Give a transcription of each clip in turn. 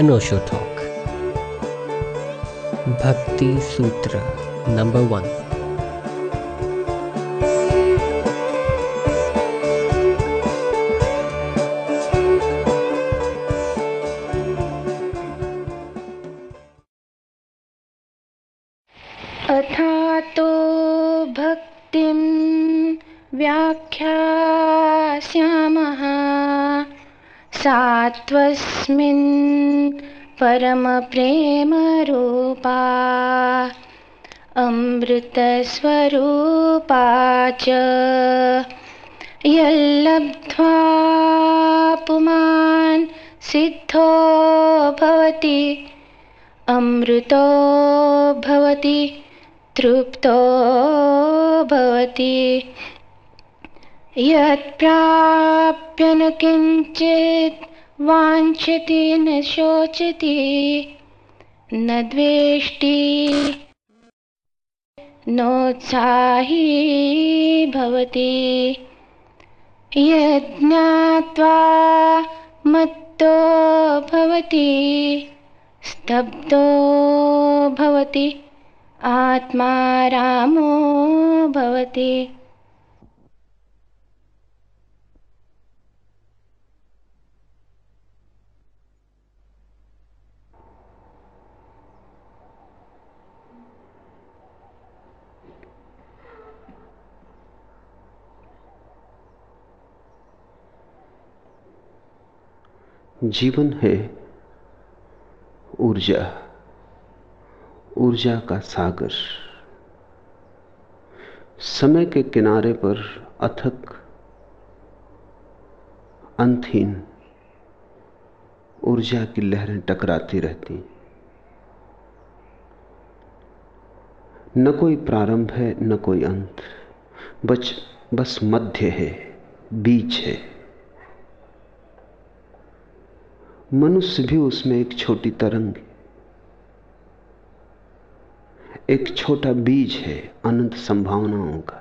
अनोशो talk भक्ति सूत्र number one अमृतस्वरूपा च यल्लब्ध्वा पुमान् सिद्धो भवति अमृतो भवति तृप्तो भवति। यत्प्राप्य न किञ्चित् वाञ्छति न शोचति न द्वेष्टि नोत्साही भवति। यज्ञात्वा मत्तो भवति स्तब्धो भवति आत्मा रामो भवति जीवन है ऊर्जा। ऊर्जा का सागर। समय के किनारे पर अथक, अंतहीन ऊर्जा की लहरें टकराती रहती। न कोई प्रारंभ है, न कोई अंत। बच, बस मध्य है, बीच है। मनुष्य भी उसमें एक छोटी तरंग एक छोटा बीज है अनंत संभावनाओं का।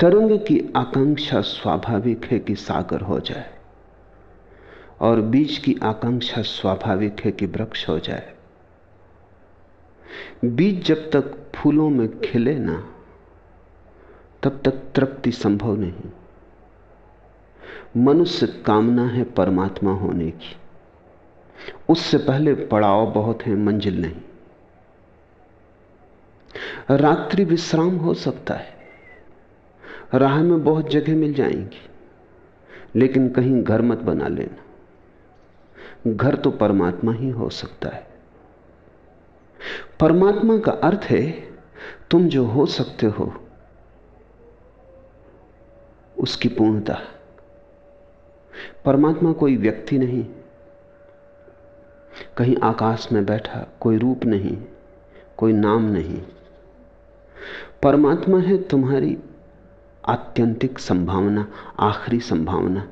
तरंग की आकांक्षा स्वाभाविक है कि सागर हो जाए और बीज की आकांक्षा स्वाभाविक है कि वृक्ष हो जाए। बीज जब तक फूलों में खिले ना, तब तक तृप्ति संभव नहीं। मनुष्य कामना है परमात्मा होने की। उससे पहले पड़ाव बहुत है, मंजिल नहीं। रात्रि विश्राम हो सकता है। राह में बहुत जगह मिल जाएँगी, लेकिन कहीं घर मत बना लेना। घर तो परमात्मा ही हो सकता है। परमात्मा का अर्थ है, तुम जो हो सकते हो, उसकी पूर्णता। परमात्मा कोई व्यक्ति नहीं। कहीं आकाश में बैठा कोई रूप नहीं, कोई नाम नहीं। परमात्मा है तुम्हारी आत्यंतिक संभावना, आखिरी संभावना।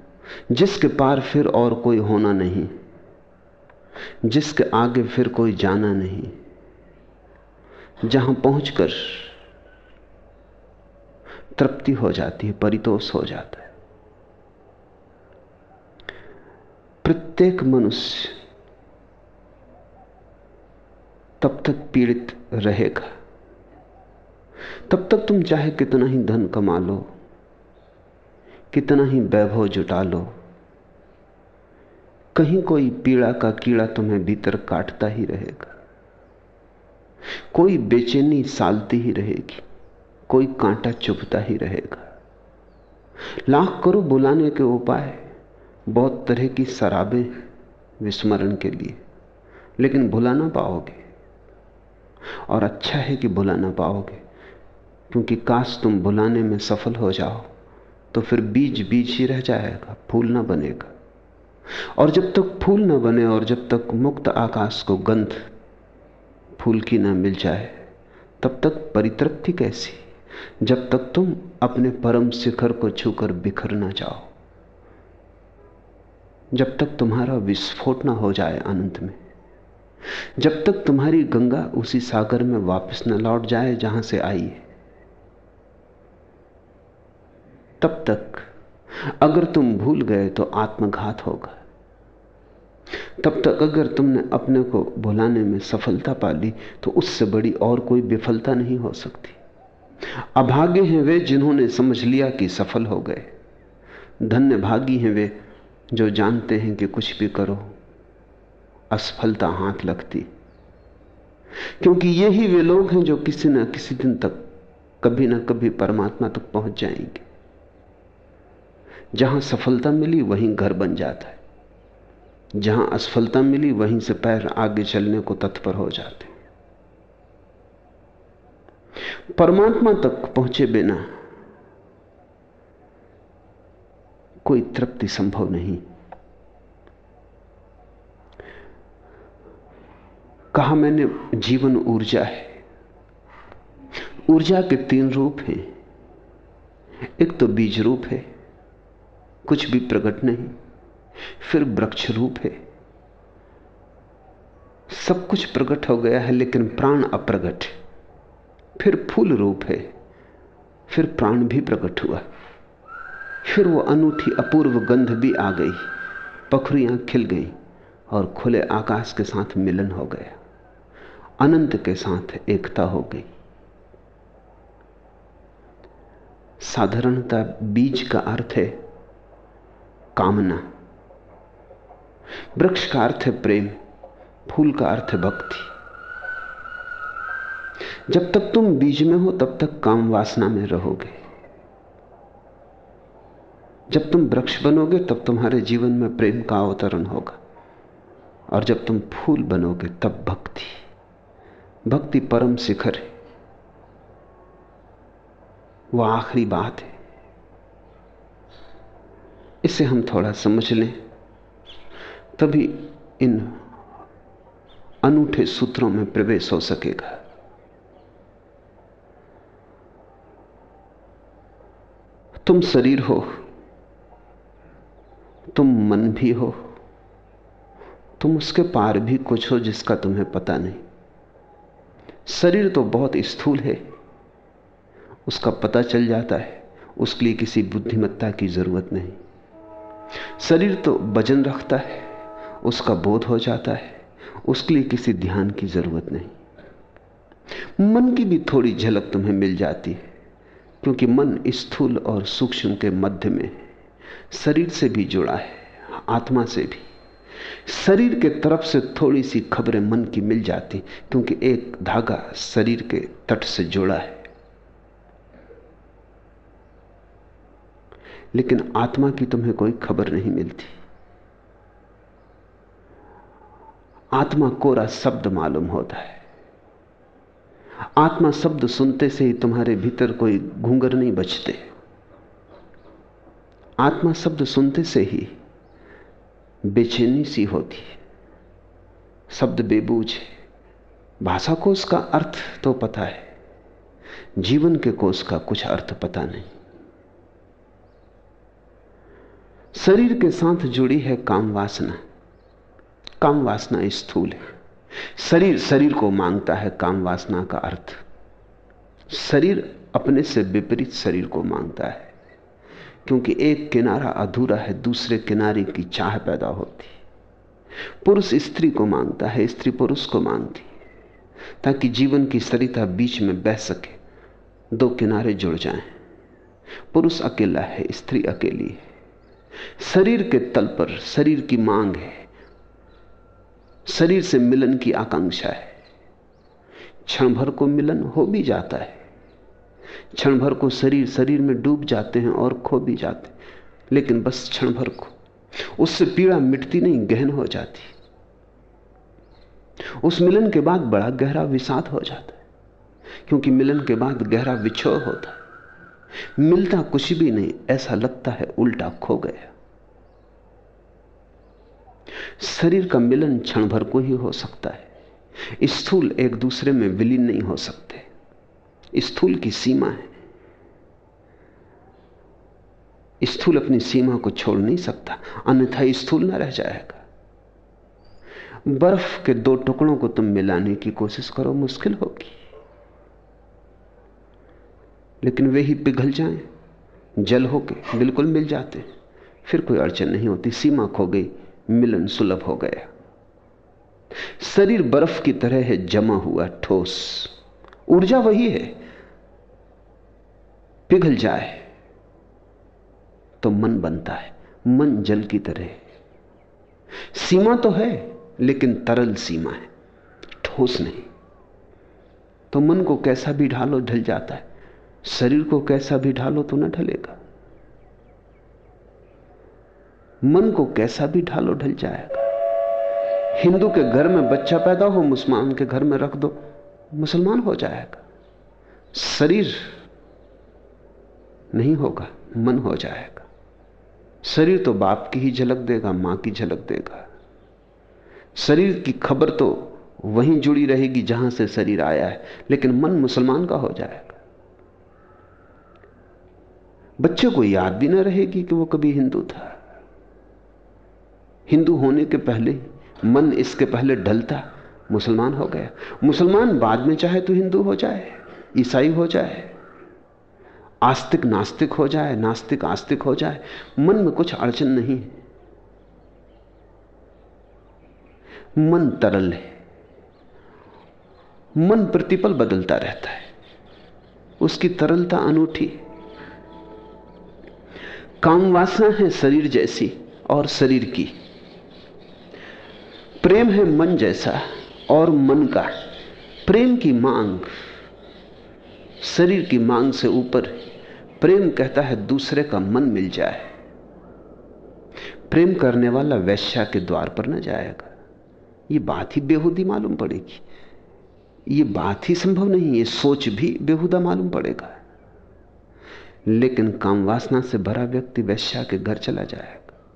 जिसके पार फिर और कोई होना नहीं, जिसके आगे फिर कोई जाना नहीं। जहाँ पहुंचकर तृप्ति हो जाती है, परितोष हो जाता है। प्रत्येक मनुष्य तब तक पीड़ित रहेगा। तब तक तुम चाहे कितना ही धन कमा लो, कितना ही वैभव जुटा लो, कहीं कोई पीड़ा का कीड़ा तुम्हें भीतर काटता ही रहेगा। कोई बेचैनी सालती ही रहेगी, कोई कांटा चुभता ही रहेगा। लाख करो बुलाने के उपाय बहुत तरह की शराबें विस्मरण के लिए। लेकिन भुला ना पाओगे। और अच्छा है कि भुला ना पाओगे, क्योंकि काश तुम भुलाने में सफल हो जाओ तो फिर बीज बीज ही रह जाएगा, फूल ना बनेगा। और जब तक फूल ना बने और जब तक मुक्त आकाश को गंध फूल की ना मिल जाए, तब तक परितृप्ति कैसी? जब तक तुम अपने परम शिखर को छूकर बिखर ना जाओ। जब तक तुम्हारा विस्फोट ना हो जाए अनंत में, जब तक तुम्हारी गंगा उसी सागर में वापस न लौट जाए जहाँ से आई है, तब तक अगर तुम भूल गए तो आत्मघात होगा। तब तक अगर तुमने अपने को भुलाने में सफलता पा ली तो उससे बड़ी और कोई विफलता नहीं हो सकती। अभागे हैं वे जिन्होंने समझ लिया कि सफल हो गए, धन्य भागी हैं वे जो जानते हैं कि कुछ भी करो, असफलता हाथ लगती। क्योंकि यही वे लोग हैं जो किसी न किसी दिन तक, कभी ना कभी परमात्मा तक पहुँच जाएँगे। जहाँ सफलता मिली, वहीं घर बन जाता है। जहाँ असफलता मिली, वहीं से पैर आगे चलने को तत्पर हो जाते हैं। परमात्मा तक पहुँचे बिना कोई तृप्ति संभव नहीं। कहा मैंने, जीवन ऊर्जा है। ऊर्जा के तीन रूप हैं। एक तो बीज रूप है, कुछ भी प्रकट नहीं, फिर वृक्ष रूप है। सब कुछ प्रकट हो गया है, लेकिन प्राण अप्रगट फिर फूल रूप है, फिर प्राण भी प्रकट हुआ। फिर वो अनूठी अपूर्व गंध भी आ गई। पखरियाँ खिल गई और खुले आकाश के साथ मिलन हो गया अनंत के साथ एकता हो गई। साधारणता बीज का अर्थ है कामना। वृक्ष का अर्थ है प्रेम, फूल का अर्थ है भक्ति। जब तक तुम बीज में हो, तब तक काम वासना में रहोगे। जब तुम वृक्ष बनोगे, तब तुम्हारे जीवन में प्रेम का अवतरण होगा। और जब तुम फूल बनोगे, तब भक्ति। भक्ति परम शिखर है। वह आखिरी बात है। इसे हम थोड़ा समझ लें। तभी इन अनूठे सूत्रों में प्रवेश हो सकेगा। तुम शरीर हो। तुम मन भी हो, तुम उसके पार भी कुछ हो जिसका तुम्हें पता नहीं। शरीर तो बहुत स्थूल है, उसका पता चल जाता है, उसके लिए किसी बुद्धिमत्ता की ज़रूरत नहीं। शरीर तो वज़न रखता है, उसका बोध हो जाता है, उसके लिए किसी ध्यान की ज़रूरत नहीं। मन की भी थोड़ी झलक तुम्हें मिल जाती है, क्योंकि मन स्थूल और सूक्ष्म के मध्य में शरीर से भी जुड़ा है, आत्मा से भी। शरीर के तरफ़ से थोड़ी सी खबरें मन की मिल जाती, क्योंकि एक धागा शरीर के तट से जुड़ा है। लेकिन आत्मा की तुम्हें कोई खबर नहीं मिलती। आत्मा कोरा शब्द मालूम होता है। आत्मा शब्द सुनते से ही तुम्हारे भीतर कोई घूंगर नहीं बचते। आत्मा शब्द सुनते से ही बेचैनी सी होती है। शब्द बेबूझ है। भाषा को उसका अर्थ तो पता है। जीवन के कोष का कुछ अर्थ पता नहीं। शरीर के साथ जुड़ी है काम वासना। काम वासना स्थूल है। शरीर शरीर को माँगता है काम वासना का अर्थ। शरीर अपने से विपरीत शरीर को माँगता है। क्योंकि एक किनारा अधूरा है, दूसरे किनारे की चाह पैदा होती पुरुष स्त्री को माँगता है, स्त्री पुरुष को मांगती ताकि जीवन की सरिता बीच में बह सके, दो किनारे जुड़ जाएँ। पुरुष अकेला है, स्त्री अकेली है। शरीर के तल पर शरीर की मांग है, शरीर से मिलन की आकांक्षा है। क्षण भर को मिलन हो भी जाता है क्षण भर को शरीर शरीर में डूब जाते हैं और खो भी जाते लेकिन बस क्षण भर को। उससे पीड़ा मिटती नहीं, गहन हो जाती। उस मिलन के बाद बड़ा गहरा विषाद हो जाता है। क्योंकि मिलन के बाद गहरा विछोह होता है। मिलता कुछ भी नहीं, ऐसा लगता है उल्टा खो गया। शरीर का मिलन क्षण भर को ही हो सकता है। स्थूल एक दूसरे में विलीन नहीं हो सकते। स्थूल की सीमा है। स्थूल अपनी सीमा को छोड़ नहीं सकता, अन्यथा स्थूल ना रह जाएगा। बर्फ़ के दो टुकड़ों को तुम मिलाने की कोशिश करो, मुश्किल होगी। लेकिन वे ही पिघल जाएँ, जल होके बिल्कुल मिल जाते। फिर कोई अड़चन नहीं होती, सीमा खो गई, मिलन सुलभ हो गया। शरीर बर्फ़ की तरह है, जमा हुआ ठोस। ऊर्जा वही है पिघल जाए तो मन बनता है। मन जल की तरह। सीमा तो है, लेकिन तरल सीमा है। ठोस नहीं। तो मन को कैसा भी ढालो, ढल जाता है। शरीर को कैसा भी ढालो तो ना ढलेगा। मन को कैसा भी ढालो, ढल जाएगा। हिंदू के घर में बच्चा पैदा हो, मुसलमान के घर में रख दो, मुसलमान हो जाएगा। शरीर नहीं होगा, मन हो जाएगा। शरीर तो बाप की ही झलक देगा, माँ की झलक देगा। शरीर की खबर तो वहीं जुड़ी रहेगी जहाँ से शरीर आया है, लेकिन मन मुसलमान का हो जाएगा। बच्चे को याद भी ना रहेगी कि वो कभी हिंदू था। हिंदू होने के पहले मन इसके पहले ढलता, मुसलमान हो गया। मुसलमान बाद में चाहे तो हिंदू हो जाए, ईसाई हो जाए आस्तिक नास्तिक हो जाए, नास्तिक आस्तिक हो जाए, मन में कुछ अड़चन नहीं है। मन तरल है। मन प्रतिपल बदलता रहता है। उसकी तरलता अनूठी काम वासना है शरीर जैसी और शरीर की। प्रेम है मन जैसा और मन का। प्रेम की मांग, शरीर की मांग से ऊपर प्रेम कहता है, दूसरे का मन मिल जाए। प्रेम करने वाला वैश्या के द्वार पर न जाएगा। ये बात ही बेहूदी मालूम पड़ेगी। ये बात ही संभव नहीं, ये सोच भी बेहुदा मालूम पड़ेगा। लेकिन काम वासना से भरा व्यक्ति वैश्या के घर चला जाएगा।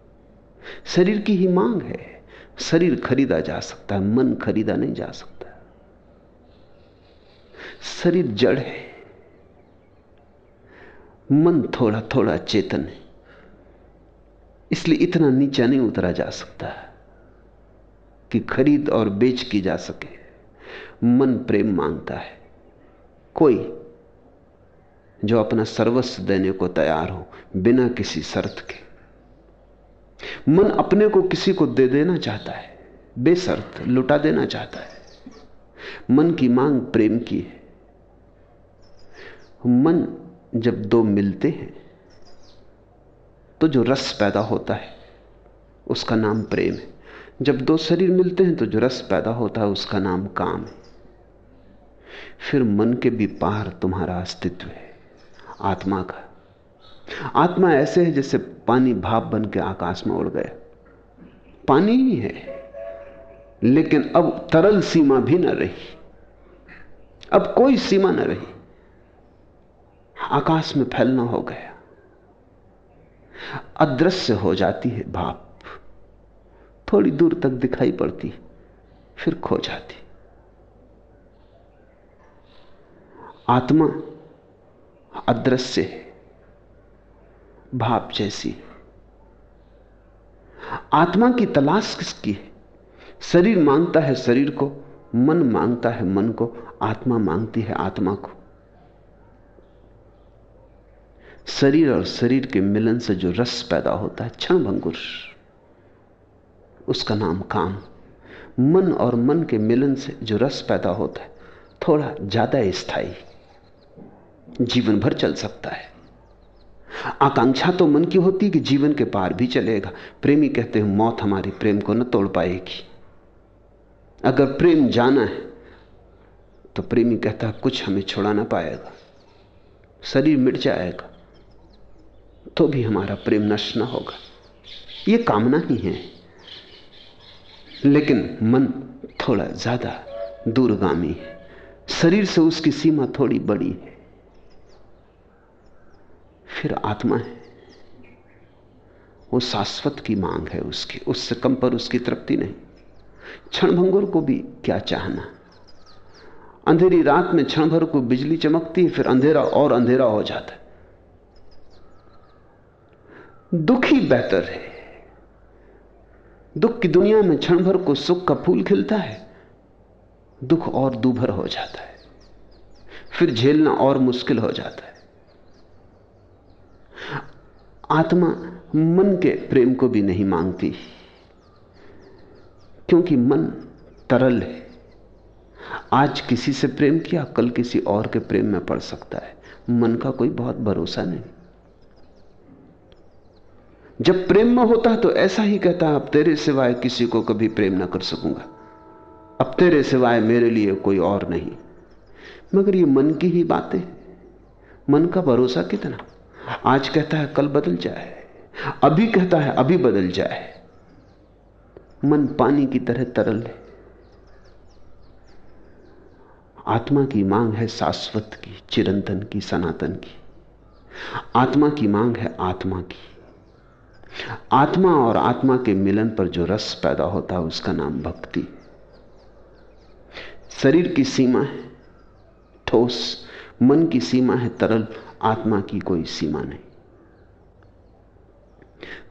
शरीर की ही मांग है। शरीर खरीदा जा सकता है, मन खरीदा नहीं जा सकता। शरीर जड़ है। मन थोड़ा थोड़ा चेतन है। इसलिए इतना नीचा नहीं उतरा जा सकता कि खरीद और बेच की जा सके। मन प्रेम माँगता है। कोई जो अपना सर्वस्व देने को तैयार हो, बिना किसी शर्त के। मन अपने को किसी को दे देना चाहता है बेसर्त लुटा देना चाहता है। मन की मांग प्रेम की है। मन जब दो मिलते हैं तो जो रस पैदा होता है, उसका नाम प्रेम है। जब दो शरीर मिलते हैं तो जो रस पैदा होता है, उसका नाम काम है। फिर मन के भी पार तुम्हारा अस्तित्व है, आत्मा का। आत्मा ऐसे है जैसे पानी भाप बन के आकाश में उड़ गया। पानी ही है, लेकिन अब तरल सीमा भी न रही। अब कोई सीमा न रही। आकाश में फैलना हो गया। अदृश्य हो जाती है भाप। थोड़ी दूर तक दिखाई पड़ती, फिर खो जाती। आत्मा अदृश्य है, भाप जैसी आत्मा की तलाश किसकी है? शरीर माँगता है शरीर को, मन माँगता है मन को, आत्मा मांगती है आत्मा को। शरीर और शरीर के मिलन से जो रस पैदा होता है, क्षण भंगुर। उसका नाम काम। मन और मन के मिलन से जो रस पैदा होता है, थोड़ा ज़्यादा स्थायी। जीवन भर चल सकता है। आकांक्षा तो मन की होती कि जीवन के पार भी चलेगा। प्रेमी कहते हैं, मौत हमारी प्रेम को न तोड़ पाएगी। अगर प्रेम जाना है तो प्रेमी कहता है, कुछ हमें छोड़ा ना पाएगा। शरीर मिट जाएगा। तो भी हमारा प्रेम नष्ट ना होगा। यह कामना ही है। लेकिन मन थोड़ा ज़्यादा दूरगामी है। शरीर से उसकी सीमा थोड़ी बड़ी है। फिर आत्मा है। वो शाश्वत की मांग है उसकी। उससे कम पर उसकी तृप्ति नहीं। क्षणभंगुर को भी क्या चाहना? अंधेरी रात में क्षण भर को बिजली चमकती है, फिर अंधेरा और अंधेरा हो जाता है। दुख ही बेहतर है। दुख की दुनिया में क्षण भर को सुख का फूल खिलता है, दुख और दूभर हो जाता है। फिर झेलना और मुश्किल हो जाता है। आत्मा मन के प्रेम को भी नहीं मांगती, क्योंकि मन तरल है। आज किसी से प्रेम किया, कल किसी और के प्रेम में पड़ सकता है। मन का कोई बहुत भरोसा नहीं। जब प्रेम में होता तो ऐसा ही कहता अब तेरे सिवाय किसी को कभी प्रेम ना कर सकूँगा। अब तेरे सिवाय मेरे लिए कोई और नहीं। मगर ये मन की ही बातें मन का भरोसा कितना? आज कहता है, कल बदल जाए। अभी कहता है, अभी बदल जाए। मन पानी की तरह तरल है। आत्मा की मांग है शाश्वत की, चिरंतन की, सनातन की। आत्मा की मांग है आत्मा की। आत्मा और आत्मा के मिलन पर जो रस पैदा होता है, उसका नाम भक्ति। शरीर की सीमा है ठोस, मन की सीमा है तरल, आत्मा की कोई सीमा नहीं।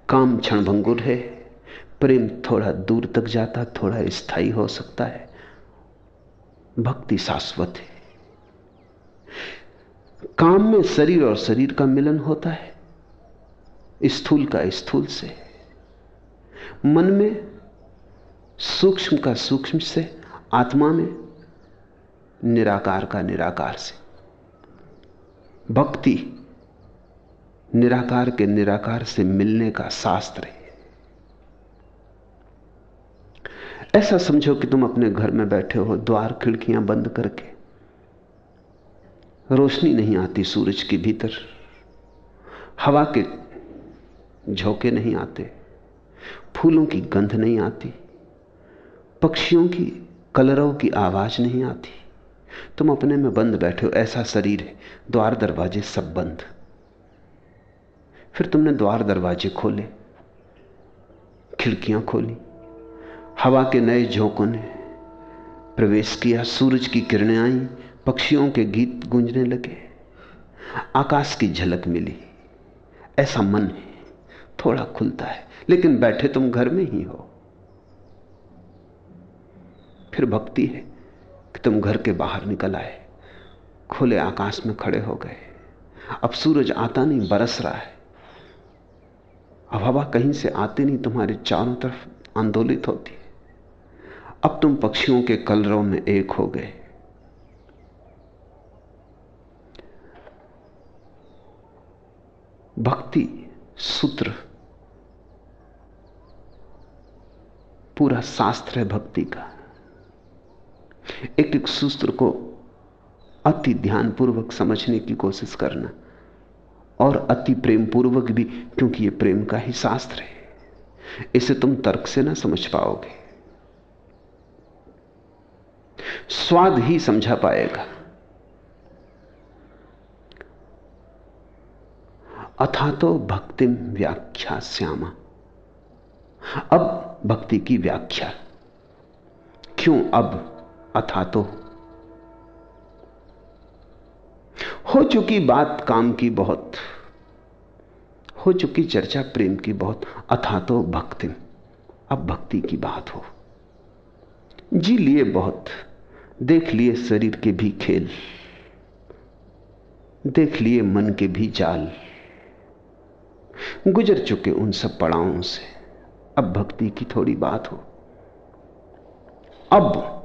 काम क्षणभंगुर है, प्रेम थोड़ा दूर तक जाता, थोड़ा स्थायी हो सकता है। भक्ति शाश्वत है। काम में शरीर और शरीर का मिलन होता है। स्थूल का स्थूल से। मन में सूक्ष्म का सूक्ष्म से, आत्मा में निराकार का निराकार से। भक्ति निराकार के निराकार से मिलने का शास्त्र है। ऐसा समझो कि तुम अपने घर में बैठे हो, द्वार खिड़कियाँ बंद करके। रोशनी नहीं आती सूरज के भीतर। हवा के झोंके नहीं आते, फूलों की गंध नहीं आती, पक्षियों की कलरव की आवाज़ नहीं आती। तुम अपने में बंद बैठे हो, ऐसा शरीर है, द्वार दरवाजे सब बंद। फिर तुमने द्वार दरवाजे खोले, खिड़कियाँ खोली, हवा के नए झोंकों ने प्रवेश किया, सूरज की किरणें आई, पक्षियों के गीत गूंजने लगे, आकाश की झलक मिली, ऐसा मन है। थोड़ा खुलता है। लेकिन बैठे तुम घर में ही हो। फिर भक्ति है कि तुम घर के बाहर निकल आए। खुले आकाश में खड़े हो गए। अब सूरज आता नहीं, बरस रहा है। अब हवा कहीं से आती नहीं, तुम्हारे चारों तरफ़ आंदोलित होती है। अब तुम पक्षियों के कलरों में एक हो गए। भक्ति सूत्र पूरा शास्त्र है भक्ति का। एक एक सूत्र को अति ध्यानपूर्वक समझने की कोशिश करना और अति प्रेम पूर्वक भी, क्योंकि यह प्रेम का ही शास्त्र है। इसे तुम तर्क से ना समझ पाओगे। स्वाद ही समझा पाएगा। अथा तो भक्तिम व्याख्या श्यामा। अब भक्ति की व्याख्या। क्यों अब अथा तो हो चुकी बात काम की बहुत, हो चुकी चर्चा प्रेम की बहुत अथा तो भक्ति। अब भक्ति की बात हो। जी लिए बहुत, देख लिए शरीर के भी खेल, देख लिए मन के भी जाल। गुजर चुके उन सब पड़ावों से अब भक्ति की थोड़ी बात हो। अब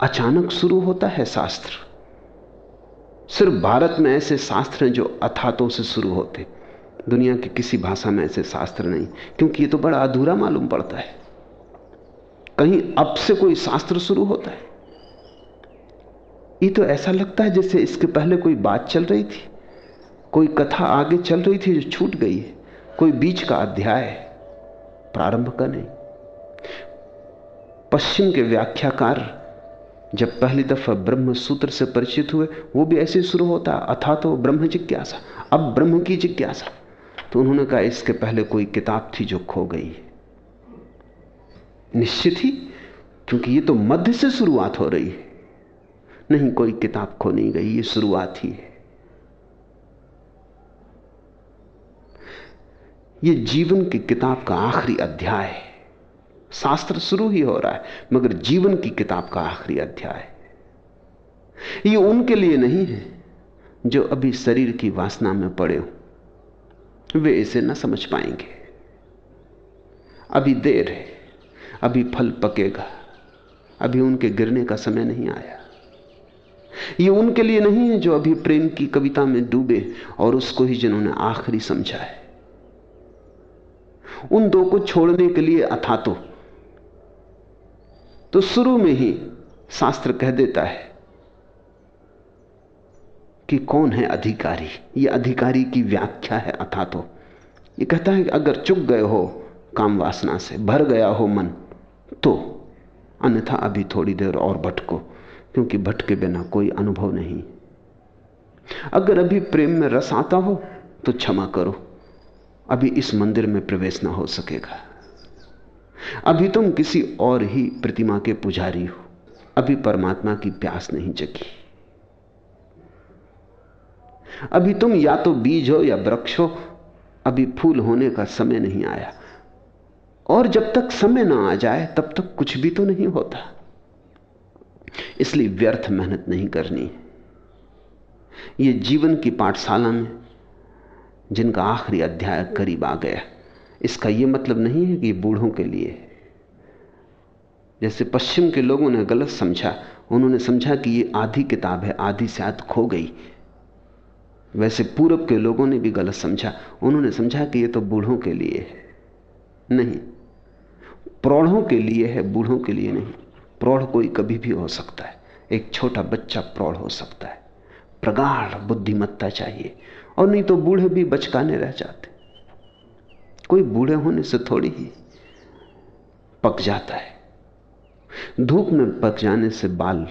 अचानक शुरू होता है शास्त्र। सिर्फ़ भारत में ऐसे शास्त्र हैं जो अथातों से शुरू होते। दुनिया की किसी भाषा में ऐसे शास्त्र नहीं, क्योंकि ये तो बड़ा अधूरा मालूम पड़ता है। कहीं अब से कोई शास्त्र शुरू होता है? ये तो ऐसा लगता है जैसे इसके पहले कोई बात चल रही थी। कोई कथा आगे चल रही थी जो छूट गई है। कोई बीच का अध्याय प्रारंभ का नहीं पश्चिम के व्याख्याकार जब पहली दफ़ा ब्रह्म सूत्र से परिचित हुए, वो भी ऐसे शुरू होता, अथा तो ब्रह्म जिज्ञासा। अब ब्रह्म की जिज्ञासा। तो उन्होंने कहा, इसके पहले कोई किताब थी जो खो गई निश्चित ही, क्योंकि ये तो मध्य से शुरुआत हो रही है। नहीं, कोई किताब खो नहीं गई, ये शुरुआत ही है। ये जीवन की किताब का आखिरी अध्याय है। शास्त्र शुरू ही हो रहा है, मगर जीवन की किताब का आखिरी अध्याय ये उनके लिए नहीं है, जो अभी शरीर की वासना में पड़े हो। वे इसे न समझ पाएँगे। अभी देर है, अभी फल पकेगा, अभी उनके गिरने का समय नहीं आया। ये उनके लिए नहीं है जो अभी प्रेम की कविता में डूबे और उसको ही जिन्होंने आखिरी समझा है। उन दो को छोड़ने के लिए अथा तो, तो शुरू में ही शास्त्र कह देता है कि कौन है अधिकारी? ये अधिकारी की व्याख्या है अथा तो। ये कहता है कि अगर चुक गए हो काम वासना से भर गया हो मन तो अन्यथा अभी थोड़ी देर और भटको क्योंकि भटके बिना कोई अनुभव नहीं। अगर अभी प्रेम में रस आता हो तो क्षमा करो। अभी इस मंदिर में प्रवेश ना हो सकेगा। अभी तुम किसी और ही प्रतिमा के पुजारी हो। अभी परमात्मा की प्यास नहीं जगी। अभी तुम या तो बीज हो या वृक्ष हो, अभी फूल होने का समय नहीं आया। और जब तक समय ना आ जाए, तब तक कुछ भी तो नहीं होता। इसलिए व्यर्थ मेहनत नहीं करनी। यह जीवन की पाठशाला में जिनका आखिरी अध्याय करीब आ गया। इसका यह मतलब नहीं है कि बूढ़ों के लिए। जैसे पश्चिम के लोगों ने गलत समझा, उन्होंने समझा कि यह आधी किताब है, आधी शायद खो गई। वैसे पूरब के लोगों ने भी गलत समझा, उन्होंने समझा कि यह तो बूढ़ों के लिए है। नहीं, प्रौढ़ों के लिए है, बूढ़ों के लिए नहीं। प्रौढ़ कोई कभी भी हो सकता है। एक छोटा बच्चा प्रौढ़ हो सकता है। प्रगाढ़ बुद्धिमत्ता चाहिए। और नहीं तो बूढ़े भी बचकाने रह जाते। कोई बूढ़े होने से थोड़ी ही पक जाता है। धूप में पक जाने से बाल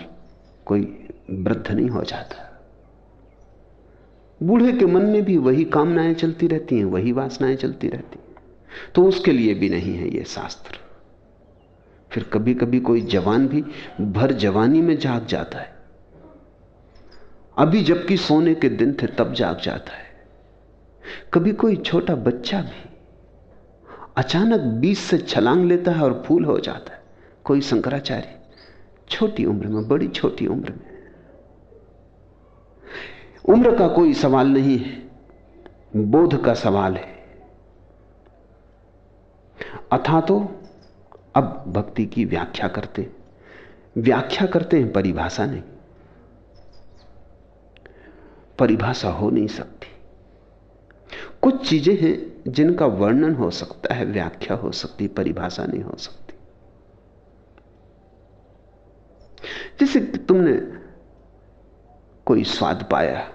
कोई वृद्ध नहीं हो जाता। बूढ़े के मन में भी वही कामनाएँ चलती रहती हैं, वही वासनाएँ चलती रहती हैं। तो उसके लिए भी नहीं है यह शास्त्र। फिर कभी कभी कोई जवान भी भर जवानी में जाग जाता है। अभी जबकि सोने के दिन थे, तब जाग जाता है। कभी कोई छोटा बच्चा भी अचानक बीच से छलांग लेता है और फूल हो जाता है। कोई शंकराचार्य, छोटी उम्र में, बड़ी छोटी उम्र में। उम्र का कोई सवाल नहीं है, बोध का सवाल है। अथा तो अब भक्ति की व्याख्या करते व्याख्या करते हैं, परिभाषा नहीं। परिभाषा हो नहीं सकती। कुछ चीज़ें हैं जिनका वर्णन हो सकता है, व्याख्या हो सकती, परिभाषा नहीं हो सकती। जैसे तुमने कोई स्वाद पाया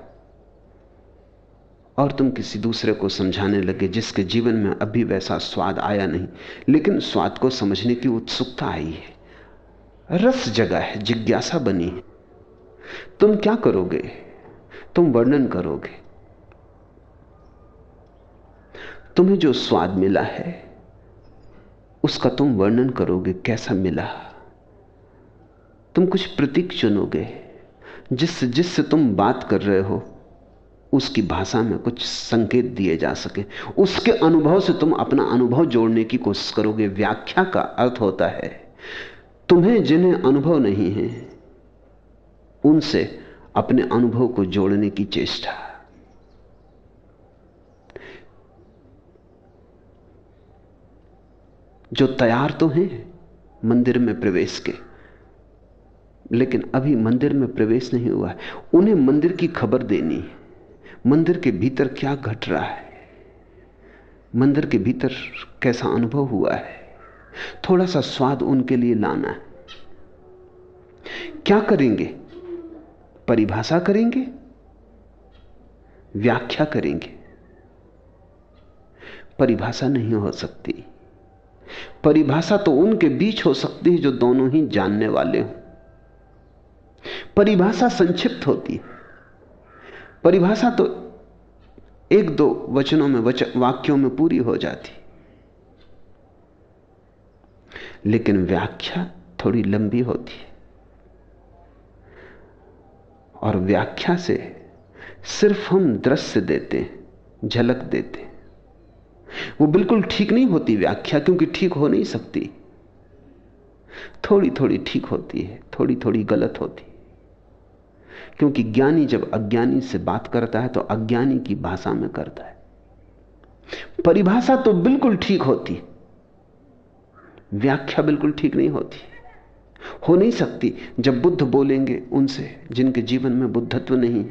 और तुम किसी दूसरे को समझाने लगे जिसके जीवन में अभी वैसा स्वाद आया नहीं, लेकिन स्वाद को समझने की उत्सुकता आई है। रस जगह है, जिज्ञासा बनी है। तुम क्या करोगे? तुम वर्णन करोगे। तुम्हें जो स्वाद मिला है, उसका तुम वर्णन करोगे, कैसा मिला। तुम कुछ प्रतीक चुनोगे जिससे जिससे तुम बात कर रहे हो, उसकी भाषा में कुछ संकेत दिए जा सके। उसके अनुभव से तुम अपना अनुभव जोड़ने की कोशिश करोगे। व्याख्या का अर्थ होता है, तुम्हें जिन्हें अनुभव नहीं है, उनसे अपने अनुभव को जोड़ने की चेष्टा। जो तैयार तो हैं मंदिर में प्रवेश के, लेकिन अभी मंदिर में प्रवेश नहीं हुआ है। उन्हें मंदिर की खबर देनी मंदिर के भीतर क्या घट रहा है? मंदिर के भीतर कैसा अनुभव हुआ है? थोड़ा सा स्वाद उनके लिए लाना है। क्या करेंगे? परिभाषा करेंगे व्याख्या करेंगे। परिभाषा नहीं हो सकती। परिभाषा तो उनके बीच हो सकती है जो दोनों ही जानने वाले हों। परिभाषा संक्षिप्त होती है। परिभाषा तो एक दो वचनों में वच, वाक्यों में पूरी हो जाती। लेकिन व्याख्या थोड़ी लंबी होती है। और व्याख्या से सिर्फ़ हम दृश्य देते हैं, झलक देते हैं। वो बिल्कुल ठीक नहीं होती व्याख्या, क्योंकि ठीक हो नहीं सकती। थोड़ी थोड़ी ठीक होती है थोड़ी थोड़ी गलत होती क्योंकि ज्ञानी जब अज्ञानी से बात करता है तो अज्ञानी की भाषा में करता है। परिभाषा तो बिल्कुल ठीक होती व्याख्या बिल्कुल ठीक नहीं होती हो नहीं सकती जब बुद्ध बोलेंगे उनसे, जिनके जीवन में बुद्धत्व नहीं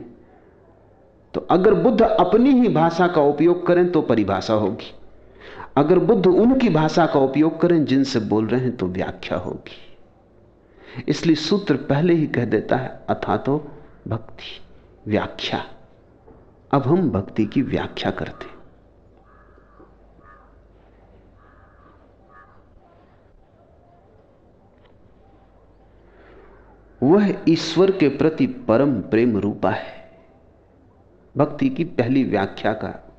तो अगर बुद्ध अपनी ही भाषा का उपयोग करें तो परिभाषा होगी। अगर बुद्ध उनकी भाषा का उपयोग करें जिनसे बोल रहे हैं तो व्याख्या होगी। इसलिए सूत्र पहले ही कह देता है, अथा तो भक्ति, व्याख्या। अब हम भक्ति की व्याख्या करते वह ईश्वर के प्रति परम प्रेम रूपा है। भक्ति की पहली व्याख्या का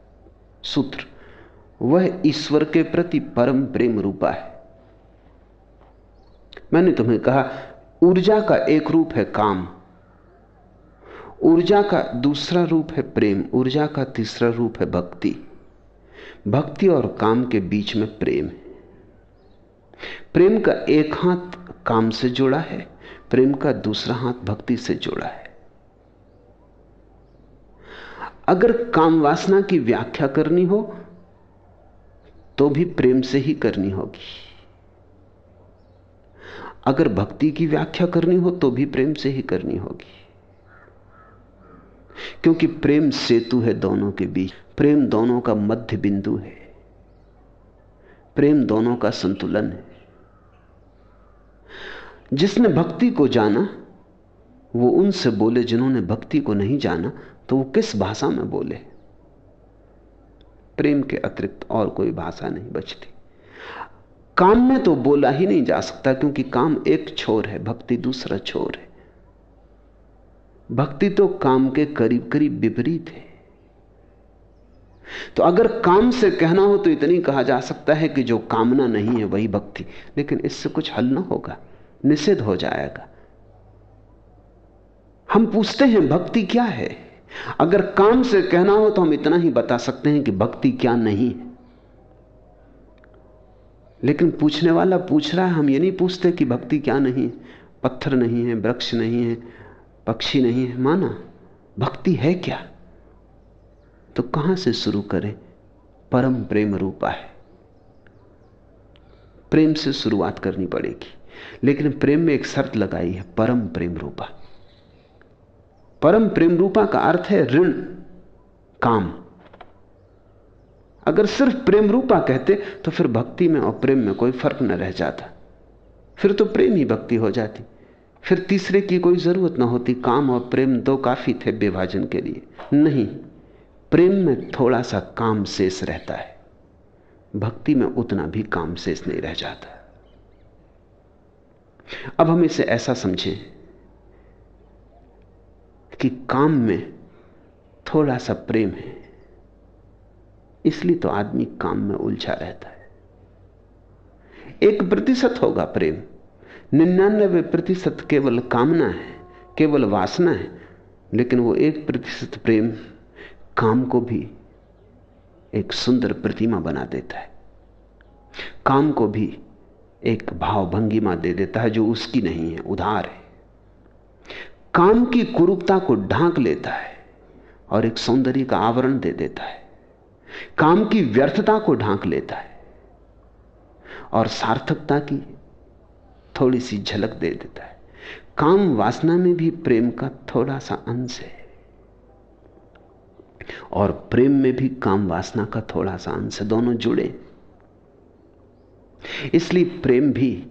सूत्र, वह ईश्वर के प्रति परम प्रेम रूपा है। मैंने तुम्हें कहा, ऊर्जा का एक रूप है काम, ऊर्जा का दूसरा रूप है प्रेम, ऊर्जा का तीसरा रूप है भक्ति। भक्ति और काम के बीच में प्रेम है। प्रेम का एक हाथ काम से जुड़ा है प्रेम का दूसरा हाथ भक्ति से जुड़ा है। अगर काम वासना की व्याख्या करनी हो तो भी प्रेम से ही करनी होगी। अगर भक्ति की व्याख्या करनी हो तो भी प्रेम से ही करनी होगी। क्योंकि प्रेम सेतु है दोनों के बीच। प्रेम दोनों का मध्य बिंदु है। प्रेम दोनों का संतुलन है। जिसने भक्ति को जाना, वो उनसे बोले जिन्होंने भक्ति को नहीं जाना तो वो किस भाषा में बोले? प्रेम के अतिरिक्त और कोई भाषा नहीं बचती। काम में तो बोला ही नहीं जा सकता, क्योंकि काम एक छोर है, भक्ति दूसरा छोर है। भक्ति तो काम के करीब करीब विपरीत है। तो अगर काम से कहना हो तो इतनी कहा जा सकता है कि जो कामना नहीं है वही भक्ति, लेकिन इससे कुछ हल ना होगा। निषेध हो जाएगा। हम पूछते हैं, भक्ति क्या है? अगर काम से कहना हो तो हम इतना ही बता सकते हैं कि भक्ति क्या नहीं है। लेकिन पूछने वाला पूछ रहा है, हम ये नहीं पूछते कि भक्ति क्या नहीं पत्थर नहीं है, वृक्ष नहीं है, पक्षी नहीं है। माना, भक्ति है क्या? तो कहाँ से शुरू करें? परम प्रेम रूपा है। प्रेम से शुरुआत करनी पड़ेगी। लेकिन प्रेम में एक शर्त लगाई है, परम प्रेम रूपा। परम प्रेम रूपा का अर्थ है ऋण, काम। अगर सिर्फ़ प्रेम रूपा कहते तो फिर भक्ति में और प्रेम में कोई फ़र्क न रह जाता। फिर तो प्रेम ही भक्ति हो जाती। फिर तीसरे की कोई ज़रूरत ना होती, काम और प्रेम दो काफ़ी थे विभाजन के लिए। नहीं, प्रेम में थोड़ा सा काम शेष रहता है। भक्ति में उतना भी काम शेष नहीं रह जाता। अब हम इसे ऐसा समझें कि काम में थोड़ा सा प्रेम है, इसलिए तो आदमी काम में उलझा रहता है। एक प्रतिशत होगा प्रेम निन्यानबे प्रतिशत केवल कामना है, केवल वासना है, लेकिन वो एक प्रतिशत प्रेम काम को भी एक सुंदर प्रतिमा बना देता है। काम को भी एक भाव भंगिमा दे देता है जो उसकी नहीं है, उधार है। काम की कुरूपता को ढांक लेता है और एक सौंदर्य का आवरण दे देता है। काम की व्यर्थता को ढांक लेता है और सार्थकता की थोड़ी सी झलक दे देता है। काम वासना में भी प्रेम का थोड़ा सा अंश है और प्रेम में भी काम वासना का थोड़ा सा अंश है। दोनों जुड़े। इसलिए प्रेम भी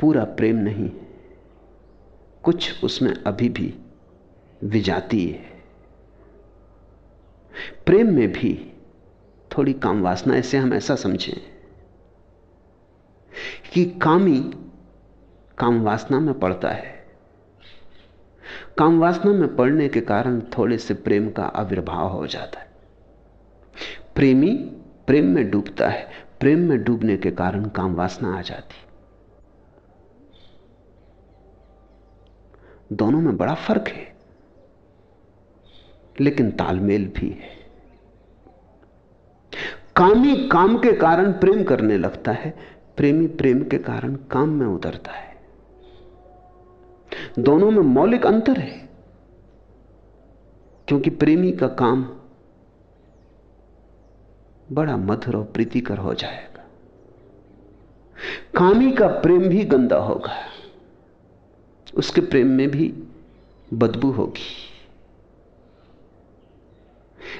पूरा प्रेम नहीं, कुछ उसमें अभी भी विजाती है। प्रेम में भी थोड़ी काम वासना ऐसे हम ऐसा समझें कि कामी काम वासना में पड़ता है। काम वासना में पड़ने के कारण थोड़े से प्रेम का आविर्भाव हो जाता है। प्रेमी प्रेम में डूबता है। प्रेम में डूबने के कारण काम वासना आ जाती। दोनों में बड़ा फ़र्क है। लेकिन तालमेल भी है। कामी काम के कारण प्रेम करने लगता है। प्रेमी प्रेम के कारण काम में उतरता है। दोनों में मौलिक अंतर है। क्योंकि प्रेमी का काम बड़ा मधुर और प्रीतिकर हो जाएगा। कामी का प्रेम भी गंदा होगा। उसके प्रेम में भी बदबू होगी।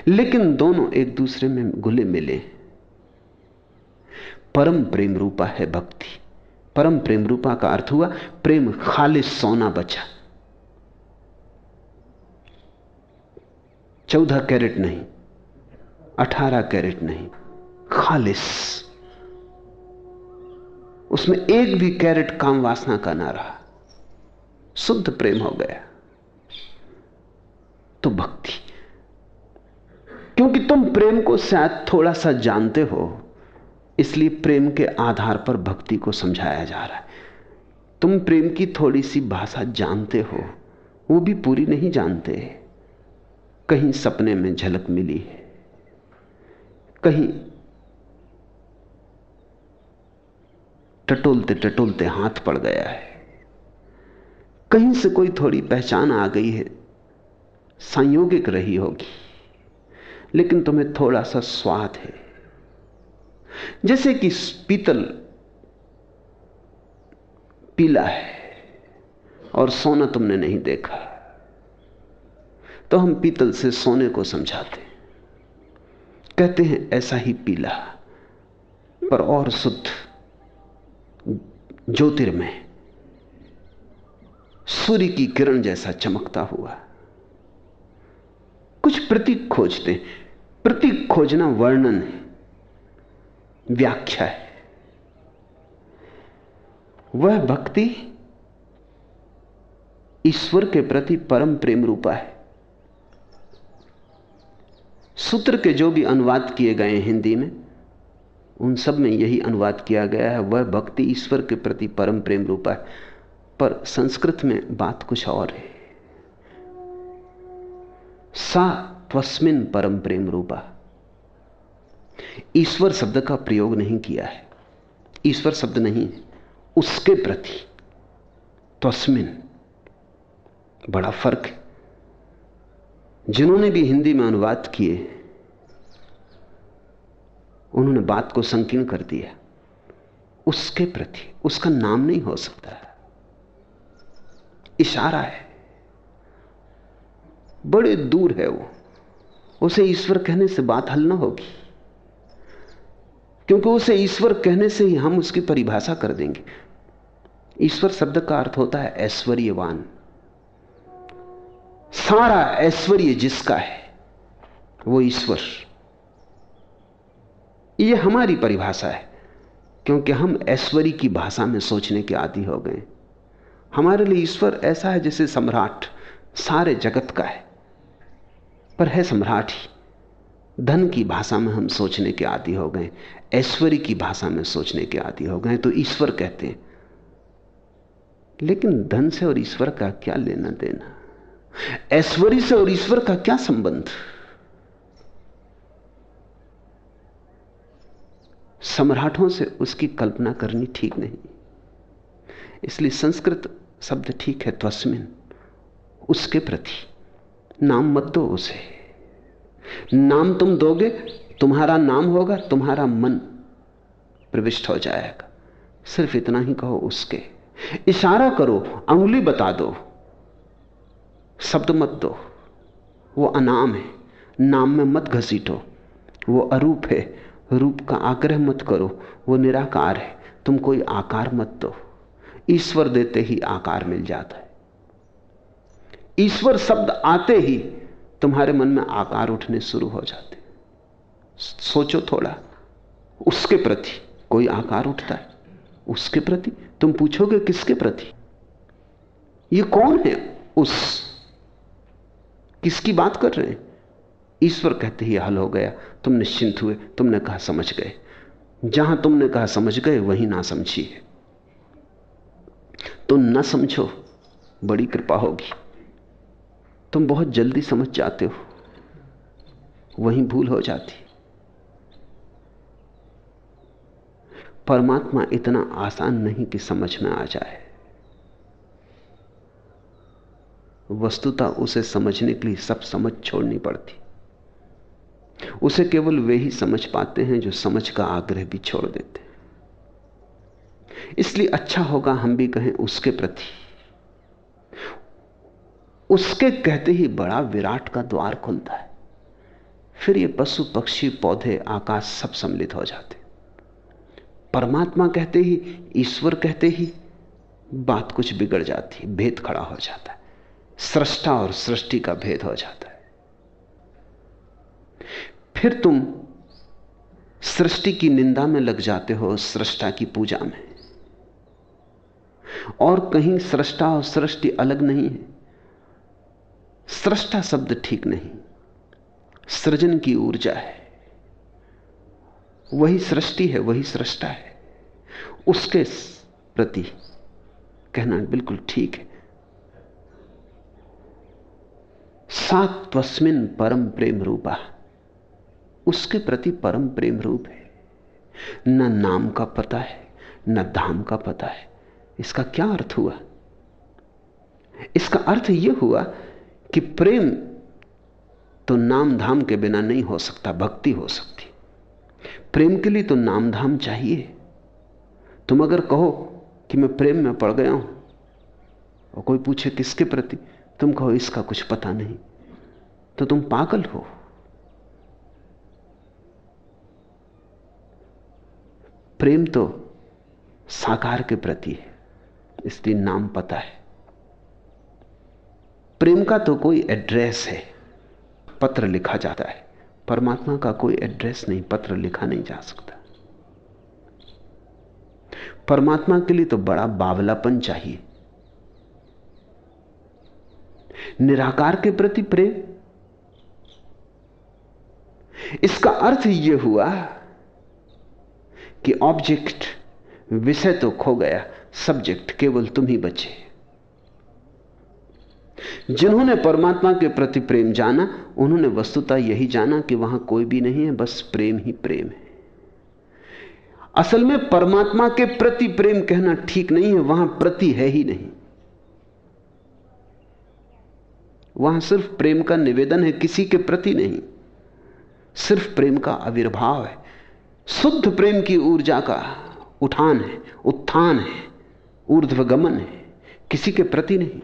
लेकिन दोनों एक दूसरे में घुले मिले। परम प्रेम रूपा है भक्ति। परम प्रेम रूपा का अर्थ हुआ, प्रेम खालिश सोना बचा। चौदह कैरेट नहीं अठारह कैरेट नहीं खालिश उसमें एक भी कैरेट काम वासना का ना रहा। शुद्ध प्रेम हो गया। तो भक्ति। क्योंकि तुम प्रेम को शायद थोड़ा सा जानते हो, इसलिए प्रेम के आधार पर भक्ति को समझाया जा रहा है। तुम प्रेम की थोड़ी सी भाषा जानते हो, वो भी पूरी नहीं जानते। कहीं सपने में झलक मिली है। कहीं। टटोलते टटोलते हाथ पड़ गया है। कहीं से कोई थोड़ी पहचान आ गई है। संयोगिक रही होगी। लेकिन तुम्हें थोड़ा सा स्वाद है। जैसे कि पीतल पीला है और सोना तुमने नहीं देखा। तो हम पीतल से सोने को समझाते कहते हैं, ऐसा ही पीला, पर और शुद्ध ज्योतिर्मय। सूर्य की किरण जैसा चमकता हुआ। कुछ प्रतीक खोजते प्रतीक खोजना वर्णन है, व्याख्या है। वह भक्ति ईश्वर के प्रति परम प्रेम रूपा है। सूत्र के जो भी अनुवाद किए गए हैं हिंदी में, उन सब में यही अनुवाद किया गया है, वह भक्ति ईश्वर के प्रति परम प्रेम रूपा है। पर संस्कृत में बात कुछ और है। सा त्वस्मिन परम प्रेम रूपा। ईश्वर शब्द का प्रयोग नहीं किया है। ईश्वर शब्द नहीं है, उसके प्रति त्वस्मिन। बड़ा फ़र्क है। जिन्होंने भी हिंदी में अनुवाद किए, उन्होंने बात को संकीर्ण कर दिया। उसके प्रति, उसका नाम नहीं हो सकता। इशारा है। बड़े दूर है वो। उसे ईश्वर कहने से बात हल ना होगी। क्योंकि उसे ईश्वर कहने से ही हम उसकी परिभाषा कर देंगे। ईश्वर शब्द का अर्थ होता है ऐश्वर्यवान। सारा ऐश्वर्य जिसका है, वो ईश्वर। ये हमारी परिभाषा है, क्योंकि हम ऐश्वर्य की भाषा में सोचने के आदि हो गए। हमारे लिए ईश्वर ऐसा है जैसे सम्राट सारे जगत का है, पर है सम्राट ही। धन की भाषा में हम सोचने के आदि हो गए ऐश्वर्य की भाषा में सोचने के आदि हो गए तो ईश्वर कहते हैं। लेकिन धन से और ईश्वर का क्या लेना देना? ऐश्वर्य से और ईश्वर का क्या संबंध? सम्राटों से उसकी कल्पना करनी ठीक नहीं। इसलिए संस्कृत शब्द ठीक है त्वस्मिन, उसके प्रति। नाम मत दो उसे। नाम तुम दोगे, तुम्हारा नाम होगा, तुम्हारा मन प्रविष्ट हो जाएगा। सिर्फ़ इतना ही कहो उसके। इशारा करो अंगुली बता दो। शब्द मत दो। वो अनाम है। नाम में मत घसीटो। वो अरूप है। रूप का आग्रह मत करो। वो निराकार है। तुम कोई आकार मत दो। ईश्वर देते ही आकार मिल जाता है। ईश्वर शब्द आते ही तुम्हारे मन में आकार उठने शुरू हो जाते सोचो थोड़ा। उसके प्रति कोई आकार उठता है? उसके प्रति? तुम पूछोगे किसके प्रति? ये कौन है उस किसकी बात कर रहे हैं? ईश्वर कहते ही हल हो गया। तुम निश्चिंत हुए, तुमने कहा समझ गए। जहाँ तुमने कहा समझ गए, वहीं ना समझिए तुम ना समझो, बड़ी कृपा होगी। तुम बहुत जल्दी समझ जाते हो। वहीं भूल हो जाती। परमात्मा इतना आसान नहीं कि समझ में आ जाए। वस्तुता उसे समझने के लिए सब समझ छोड़नी पड़ती। उसे केवल वे ही समझ पाते हैं जो समझ का आग्रह भी छोड़ देते इसलिए अच्छा होगा हम भी कहें उसके प्रति। उसके कहते ही बड़ा विराट का द्वार खुलता है। फिर ये पशु, पक्षी, पौधे, आकाश सब सम्मिलित हो जाते परमात्मा कहते ही, ईश्वर कहते ही बात कुछ बिगड़ जाती, भेद खड़ा हो जाता है। सृष्टा और सृष्टि का भेद हो जाता है। फिर तुम सृष्टि की निंदा में लग जाते हो, सृष्टा की पूजा में। और कहीं सृष्टा और सृष्टि अलग नहीं है। सृष्टा शब्द ठीक नहीं, सृजन की ऊर्जा है। वही सृष्टि है, वही सृष्टा है। उसके प्रति कहना बिल्कुल ठीक है। सात्वस्मिन परम प्रेम रूपा। उसके प्रति परम प्रेम रूप है। न नाम का पता है, न धाम का पता है। इसका क्या अर्थ हुआ? इसका अर्थ यह हुआ कि प्रेम तो नाम धाम के बिना नहीं हो सकता, भक्ति हो सकती। प्रेम के लिए तो नाम धाम चाहिए। तुम अगर कहो कि मैं प्रेम में पड़ गया हूँ, और कोई पूछे किसके प्रति, तुम कहो इसका कुछ पता नहीं। तो तुम पागल हो। प्रेम तो साकार के प्रति है, इसलिए नाम पता है। प्रेम का तो कोई एड्रेस है, पत्र लिखा जाता है, परमात्मा का कोई एड्रेस नहीं, पत्र लिखा नहीं जा सकता। परमात्मा के लिए तो बड़ा बावलापन चाहिए। निराकार के प्रति प्रेम इसका अर्थ यह हुआ कि ऑब्जेक्ट विषय तो खो गया सब्जेक्ट केवल तुम ही बचे। जिन्होंने परमात्मा के प्रति प्रेम जाना, उन्होंने वस्तुता यही जाना कि वहाँ कोई भी नहीं है, बस प्रेम ही प्रेम है। असल में परमात्मा के प्रति प्रेम कहना ठीक नहीं है, वहाँ प्रति है ही नहीं। वहाँ सिर्फ़ प्रेम का निवेदन है, किसी के प्रति नहीं। सिर्फ़ प्रेम का आविर्भाव है। शुद्ध प्रेम की ऊर्जा का उठान है, उत्थान है, ऊर्ध्वगमन है, किसी के प्रति नहीं।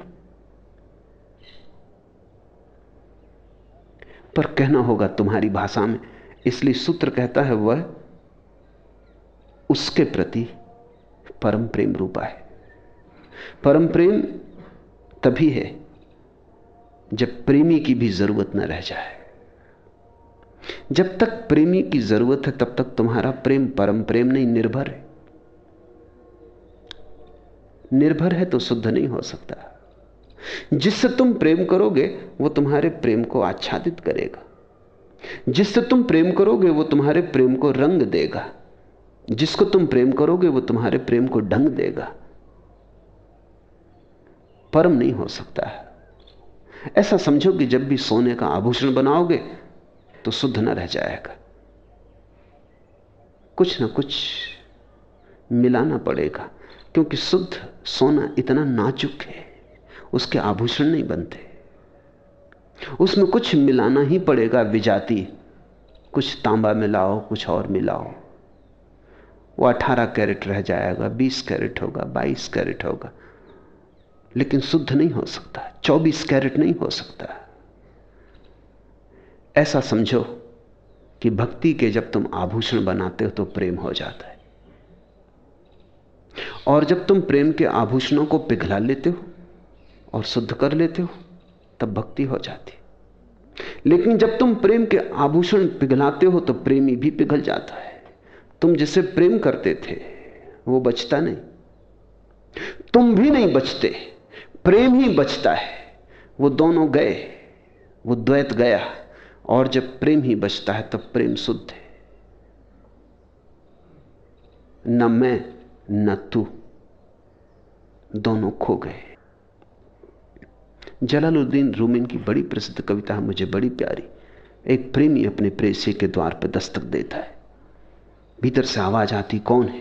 पर कहना होगा तुम्हारी भाषा में, इसलिए सूत्र कहता है वह, उसके प्रति परम प्रेम रूपा है। परम प्रेम तभी है जब प्रेमी की भी ज़रूरत न रह जाए। जब तक प्रेमी की ज़रूरत है, तब तक तुम्हारा प्रेम परम प्रेम नहीं, निर्भर है। निर्भर है तो शुद्ध नहीं हो सकता। जिससे तुम प्रेम करोगे, वो तुम्हारे प्रेम को आच्छादित करेगा। जिससे तुम प्रेम करोगे, वो तुम्हारे प्रेम को रंग देगा। जिसको तुम प्रेम करोगे, वो तुम्हारे प्रेम को ढंग देगा। परम नहीं हो सकता। है ऐसा समझो कि जब भी सोने का आभूषण बनाओगे तो शुद्ध न रह जाएगा। कुछ ना कुछ मिलाना पड़ेगा, क्योंकि शुद्ध सोना इतना नाजुक है, उसके आभूषण नहीं बनते। उसमें कुछ मिलाना ही पड़ेगा विजाति। कुछ तांबा मिलाओ, कुछ और मिलाओ। वो 18 कैरेट रह जाएगा 20 कैरेट होगा 22 कैरेट होगा। लेकिन शुद्ध नहीं हो सकता 24 कैरेट नहीं हो सकता। ऐसा समझो कि भक्ति के जब तुम आभूषण बनाते हो तो प्रेम हो जाता है। और जब तुम प्रेम के आभूषणों को पिघला लेते हो और शुद्ध कर लेते हो, तब भक्ति हो जाती लेकिन जब तुम प्रेम के आभूषण पिघलाते हो तो प्रेमी भी पिघल जाता है। तुम जिसे प्रेम करते थे, वो बचता नहीं। तुम भी नहीं बचते, प्रेम ही बचता है। वो दोनों गए, वो द्वैत गया। और जब प्रेम ही बचता है, तब प्रेम शुद्ध है। न मैं, न तू, दोनों खो गए। जलालुद्दीन रूमिन की बड़ी प्रसिद्ध कविता है, मुझे बड़ी प्यारी। एक प्रेमी अपने प्रेसी के द्वार पर दस्तक देता है। भीतर से आवाज़ आती, कौन है?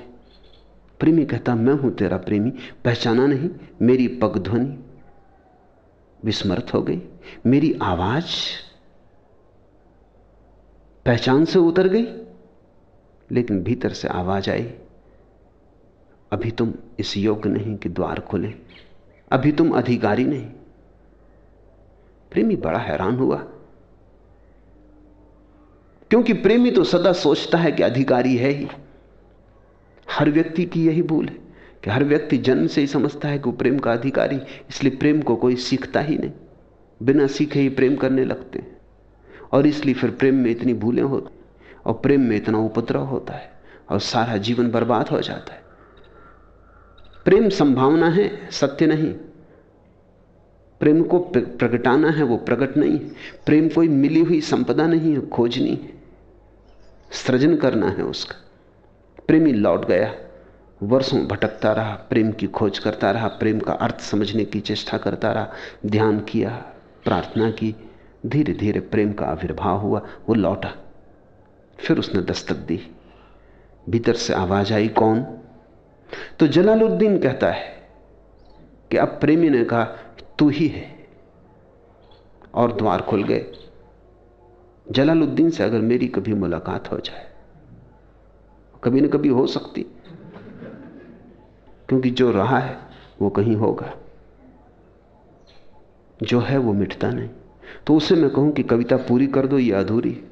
प्रेमी कहता, मैं हूँ तेरा प्रेमी, पहचाना नहीं, मेरी पगध्वनि विस्मृत हो गई। मेरी आवाज़ पहचान से उतर गई, लेकिन भीतर से आवाज़ आई, अभी तुम इस योग्य नहीं कि द्वार खोले, अभी तुम अधिकारी नहीं। प्रेमी बड़ा हैरान हुआ, क्योंकि प्रेमी तो सदा सोचता है कि अधिकारी है ही। हर व्यक्ति की यही भूल है कि हर व्यक्ति जन्म से ही समझता है कि वो प्रेम का अधिकारी, इसलिए प्रेम को कोई सीखता ही नहीं। बिना सीखे ही प्रेम करने लगते हैं। और इसलिए फिर प्रेम में इतनी भूलें होती और प्रेम में इतना उपद्रव होता है और सारा जीवन बर्बाद हो जाता है। प्रेम संभावना है, सत्य नहीं। प्रेम को प्रगटाना है, वो प्रकट नहीं। प्रेम कोई मिली हुई संपदा नहीं है, खोजनी है। सृजन करना है उसका। प्रेमी लौट गया। वर्षों भटकता रहा, प्रेम की खोज करता रहा, प्रेम का अर्थ समझने की चेष्टा करता रहा, ध्यान किया, प्रार्थना की। धीरे धीरे प्रेम का आविर्भाव हुआ, वो लौटा। फिर उसने दस्तक दी। भीतर से आवाज़ आई, कौन? तो जलालुद्दीन कहता है कि अब प्रेमी ने कहा, तू ही है। और द्वार खुल गए। जलालुद्दीन से अगर मेरी कभी मुलाकात हो जाए, कभी ना कभी हो सकती, क्योंकि जो रहा है, वो कहीं होगा। जो है, वो मिटता नहीं। तो उसे मैं कहूँ कि कविता पूरी कर दो, या अधूरी।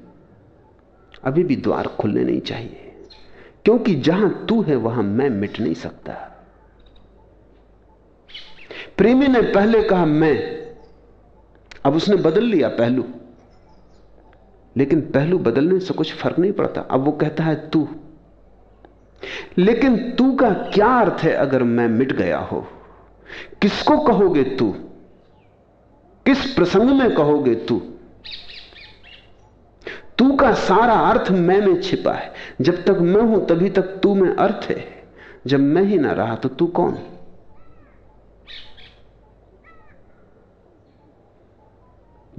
अभी भी द्वार खुलने नहीं चाहिए। क्योंकि जहाँ तू है, वहाँ मैं मिट नहीं सकता। प्रेमी ने पहले कहा, मैं। अब उसने बदल लिया पहलू। लेकिन पहलू बदलने से कुछ फ़र्क नहीं पड़ता। अब वो कहता है, तू। लेकिन तू का क्या अर्थ है अगर मैं मिट गया हो? किसको कहोगे तू? किस प्रसंग में कहोगे तू? तू का सारा अर्थ मैं में छिपा है। जब तक मैं हूँ, तभी तक तू में अर्थ है। जब मैं ही ना रहा तो तू कौन?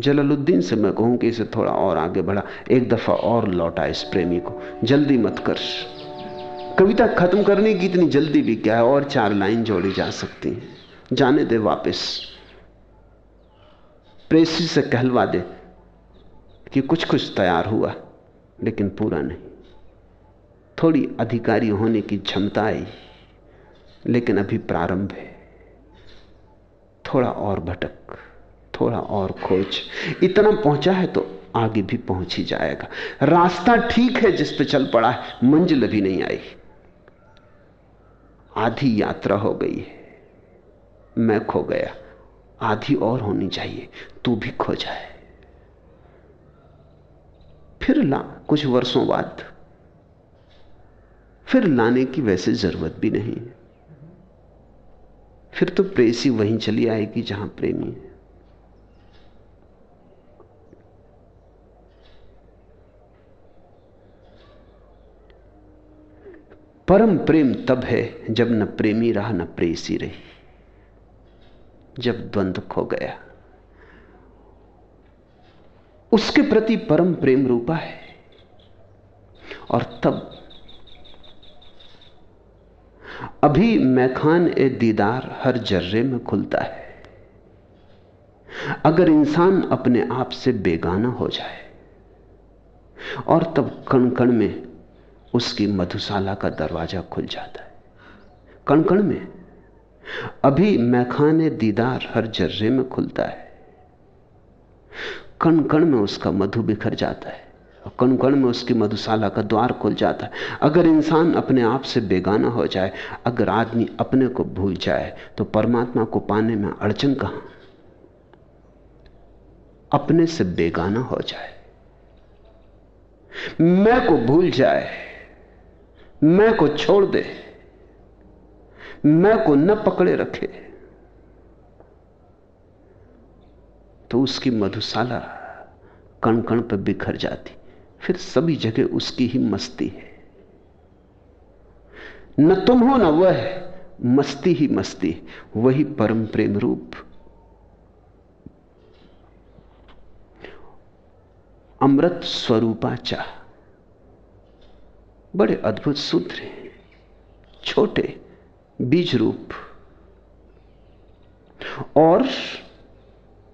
जलालुद्दीन से मैं कहूँ कि इसे थोड़ा और आगे बढ़ा। एक दफ़ा और लौटा इस प्रेमी को। जल्दी मत कर कविता खत्म करने की इतनी जल्दी भी क्या है? और चार लाइन जोड़ी जा सकती हैं। जाने दे वापस। प्रेसी से कहलवा दे कि कुछ कुछ तैयार हुआ, लेकिन पूरा नहीं। थोड़ी अधिकारी होने की क्षमता आई, लेकिन अभी प्रारंभ है। थोड़ा और भटक, थोड़ा और खोज। इतना पहुँचा है तो आगे भी पहुँच ही जाएगा। रास्ता ठीक है जिस पे चल पड़ा है, मंजिल अभी नहीं आई। आधी यात्रा हो गई है। मैं खो गया। आधी और होनी चाहिए। तू भी खो जाए। फिर ला, कुछ वर्षों बाद, फिर लाने की वैसे ज़रूरत भी नहीं फिर तो प्रेसी वहीं चली आएगी जहाँ प्रेमी है। परम प्रेम तब है जब न प्रेमी रहा, न प्रेसी रही। जब द्वंद्व खो गया। उसके प्रति परम प्रेम रूपा है। और तब अभी मैखान ए दीदार हर जर्रे में खुलता है। अगर इंसान अपने आप से बेगाना हो जाए, और तब कण कण में उसकी मधुशाला का दरवाज़ा खुल जाता है। कण कण में अभी मैखाने दीदार हर जर्रे में खुलता है। कण कण में उसका मधु बिखर जाता है कण कण में उसकी मधुशाला का द्वार खुल जाता है। अगर इंसान अपने आप से बेगाना हो जाए, अगर आदमी अपने को भूल जाए तो परमात्मा को पाने में अड़चन कहाँ? अपने से बेगाना हो जाए। मैं को भूल जाए, मैं को छोड़ दे, मैं को न पकड़े रखे तो उसकी मधुशाला कण कण पर बिखर जाती। फिर सभी जगह उसकी ही मस्ती है। न तुम हो न वह मस्ती ही मस्ती, वही परम प्रेम रूप। अमृत स्वरूपाचा बड़े अद्भुत सूत्र हैं, छोटे बीज रूप। और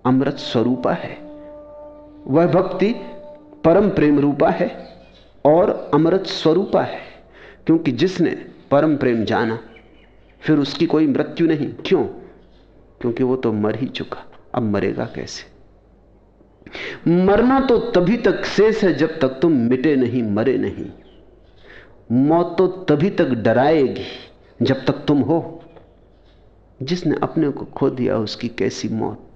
अमृत स्वरूपा है। वह भक्ति परम प्रेम रूपा है और अमृत स्वरूपा है, क्योंकि जिसने परम प्रेम जाना, फिर उसकी कोई मृत्यु नहीं। क्यों? क्योंकि वो तो मर ही चुका। अब मरेगा कैसे? मरना तो तभी तक शेष है जब तक तुम मिटे नहीं, मरे नहीं। मौत तो तभी तक डराएगी जब तक तुम हो। जिसने अपने को खो दिया, उसकी कैसी मौत?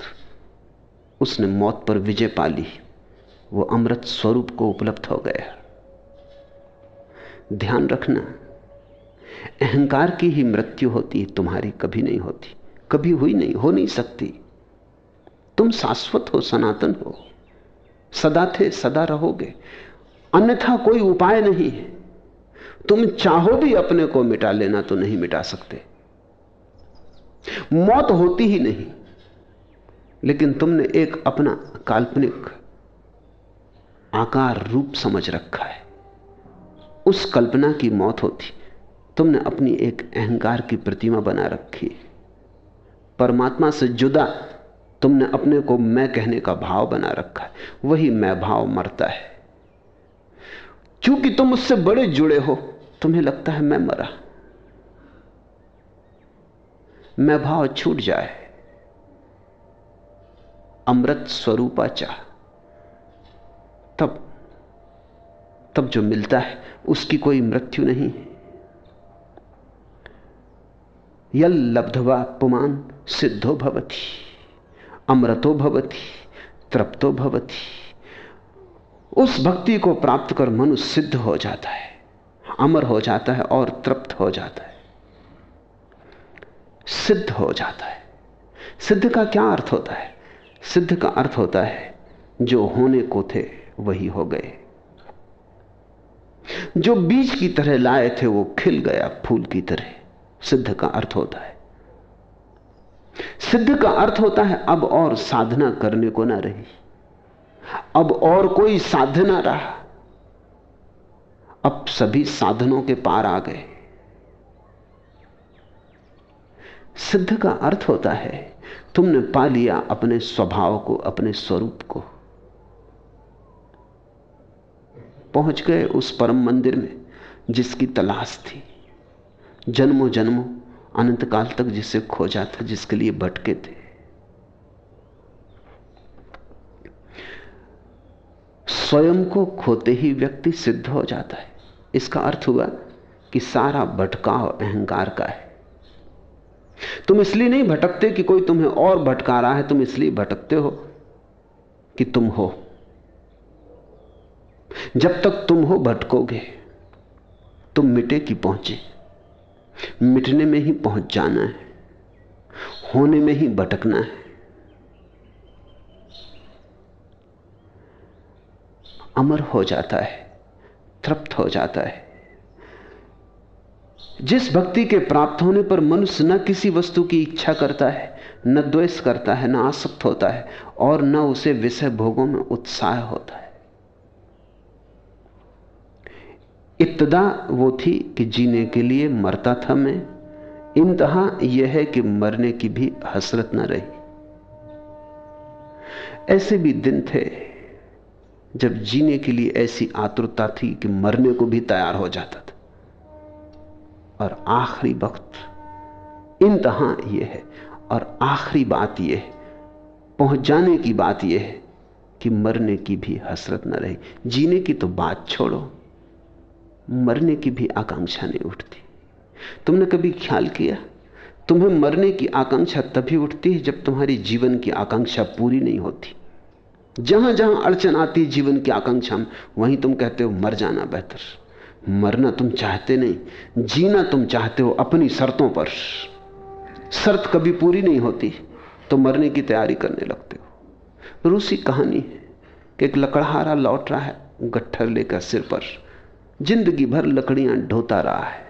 उसने मौत पर विजय पाली वो अमृत स्वरूप को उपलब्ध हो गया। ध्यान रखना, अहंकार की ही मृत्यु होती है तुम्हारी कभी नहीं होती, कभी हुई नहीं, हो नहीं सकती। तुम शाश्वत हो, सनातन हो, सदा थे, सदा रहोगे, अन्यथा कोई उपाय नहीं है। तुम चाहो भी अपने को मिटा लेना तो नहीं मिटा सकते। मौत होती ही नहीं लेकिन तुमने एक अपना काल्पनिक आकार रूप समझ रखा है। उस कल्पना की मौत होती। तुमने अपनी एक अहंकार की प्रतिमा बना रखी। परमात्मा से जुदा तुमने अपने को मैं कहने का भाव बना रखा है। वही मैं भाव मरता है। क्योंकि तुम उससे बड़े जुड़े हो, तुम्हें लगता है मैं मरा। मैं भाव छूट जाए। अमृत स्वरूपा चाह तब तब जो मिलता है, उसकी कोई मृत्यु नहीं यल लब्धवा पुमान सिद्धो भवती, अमृतो भवती, तृप्तो भवती। उस भक्ति को प्राप्त कर मनुष्य सिद्ध हो जाता है, अमर हो जाता है और तृप्त हो जाता है। सिद्ध हो जाता है। सिद्ध का क्या अर्थ होता है? सिद्ध का अर्थ होता है, जो होने को थे, वही हो गए। जो बीज की तरह लाए थे, वो खिल गया फूल की तरह। सिद्ध का अर्थ होता है। सिद्ध का अर्थ होता है, अब और साधना करने को ना रही। अब और कोई साधना रहा। अब सभी साधनों के पार आ गए। सिद्ध का अर्थ होता है तुमने पा लिया अपने स्वभाव को, अपने स्वरूप को। पहुँच गए उस परम मंदिर में, जिसकी तलाश थी। जन्मों जन्मों अनंत काल तक जिसे खोजा था, जिसके लिए भटके थे। स्वयं को खोते ही व्यक्ति सिद्ध हो जाता है। इसका अर्थ हुआ कि सारा भटकाव अहंकार का है। तुम इसलिए नहीं भटकते कि कोई तुम्हें और भटका रहा है, तुम इसलिए भटकते हो कि तुम हो। जब तक तुम हो, भटकोगे, तुम मिटे की पहुँचे? मिटने में ही पहुँच जाना है, होने में ही भटकना है। अमर हो जाता है, तृप्त हो जाता है। जिस भक्ति के प्राप्त होने पर मनुष्य न किसी वस्तु की इच्छा करता है, न द्वेष करता है, न आसक्त होता है और न उसे विषय भोगों में उत्साह होता है। इब्तदा वो थी कि जीने के लिए मरता था मैं, इंतहा यह है कि मरने की भी हसरत न रही। ऐसे भी दिन थे जब जीने के लिए ऐसी आतुरता थी कि मरने को भी तैयार हो जाता और आखिरी वक्त। इंतहा यह है और आखिरी बात यह है। पहुँच जाने की बात यह है कि मरने की भी हसरत न रही। जीने की तो बात छोड़ो। मरने की भी आकांक्षा नहीं उठती। तुमने कभी ख्याल किया? तुम्हें मरने की आकांक्षा तभी उठती है जब तुम्हारी जीवन की आकांक्षा पूरी नहीं होती। जहाँ जहाँ अड़चन आती है जीवन की आकांक्षा में, वहीं तुम कहते हो, मर जाना बेहतर। मरना तुम चाहते नहीं, जीना तुम चाहते हो अपनी शर्तों पर। शर्त कभी पूरी नहीं होती तो मरने की तैयारी करने लगते हो। रूसी कहानी है कि एक लकड़हारा लौट रहा है, गट्ठर लेकर सिर पर। ज़िंदगी भर लकड़ियाँ ढोता रहा है।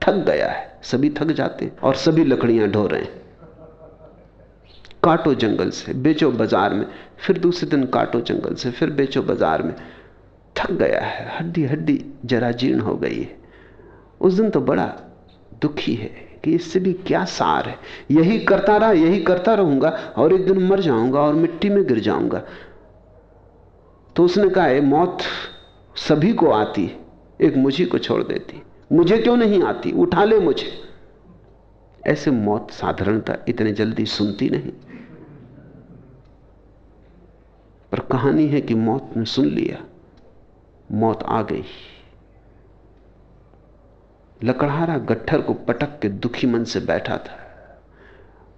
थक गया है, सभी थक जाते हैं और सभी लकड़ियाँ ढो रहे हैं। काटो जंगल से, बेचो बाज़ार में, फिर दूसरे दिन काटो जंगल से, फिर बेचो बाज़ार में। थक गया है, हड्डी हड्डी जरा जीर्ण हो गई है। उस दिन तो बड़ा दुखी है कि इससे भी क्या सार है। यही करता रहा, यही करता रहूँगा और एक दिन मर जाऊँगा और मिट्टी में गिर जाऊँगा। तो उसने कहा है मौत सभी को आती एक मुझे को छोड़ देती मुझे क्यों नहीं आती? उठा ले मुझे। ऐसे मौत साधारणता इतने जल्दी सुनती नहीं। पर कहानी है कि मौत ने सुन लिया। मौत आ गई। लकड़हारा गट्ठर को पटक के दुखी मन से बैठा था।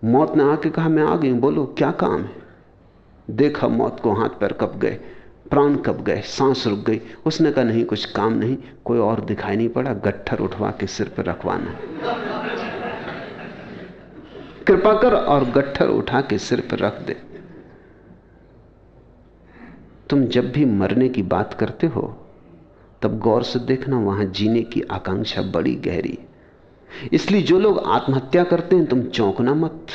मौत ने आके कहा, मैं आ गई बोलो, क्या काम है? देखा मौत को हाथ पैर कप गए, प्राण कब गए, सांस रुक गई। उसने कहा, नहीं, कुछ काम नहीं, कोई और दिखाई नहीं पड़ा, गट्ठर उठवा के सिर पर रखवाना कृपा कर और गट्ठर उठा के सिर पर रख दे। तुम जब भी मरने की बात करते हो, तब गौर से देखना वहाँ जीने की आकांक्षा बड़ी गहरी। इसलिए जो लोग आत्महत्या करते हैं, तुम चौंकना मत।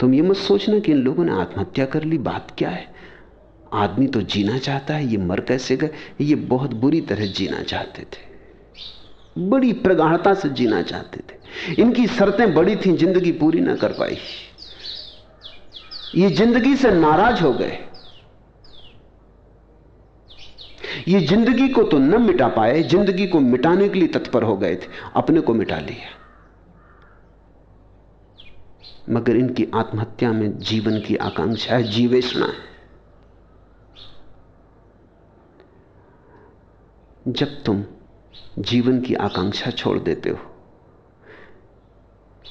तुम ये मत सोचना कि इन लोगों ने आत्महत्या कर ली, बात क्या है? आदमी तो जीना चाहता है, ये मर कैसे गए? ये बहुत बुरी तरह जीना चाहते थे। बड़ी प्रगाढ़ता से जीना चाहते थे। इनकी शर्तें बड़ी थी, ज़िंदगी पूरी ना कर पाई। ये ज़िंदगी से नाराज़ हो गए। ये ज़िंदगी को तो न मिटा पाए, ज़िंदगी को मिटाने के लिए तत्पर हो गए थे, अपने को मिटा लिया। मगर इनकी आत्महत्या में जीवन की आकांक्षा है जीवेशना है। जब तुम जीवन की आकांक्षा छोड़ देते हो,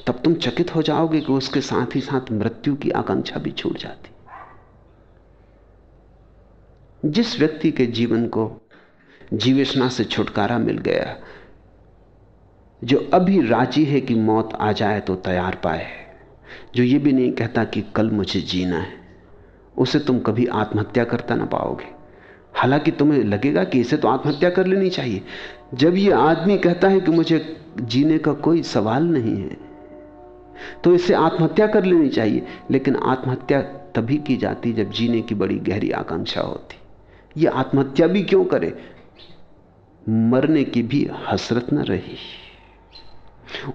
तब तुम चकित हो जाओगे कि उसके साथ ही साथ मृत्यु की आकांक्षा भी छूट जाती। जिस व्यक्ति के जीवन को जीवेशना से छुटकारा मिल गया, जो अभी राज़ी है कि मौत आ जाए तो तैयार पाए, जो ये भी नहीं कहता कि कल मुझे जीना है, उसे तुम कभी आत्महत्या करता ना पाओगे। हालाँकि तुम्हें लगेगा कि इसे तो आत्महत्या कर लेनी चाहिए। जब ये आदमी कहता है कि मुझे जीने का कोई सवाल नहीं है तो इसे आत्महत्या कर लेनी चाहिए, लेकिन आत्महत्या तभी की जाती जब जीने की बड़ी गहरी आकांक्षा होती। ये आत्महत्या भी क्यों करे? मरने की भी हसरत न रही।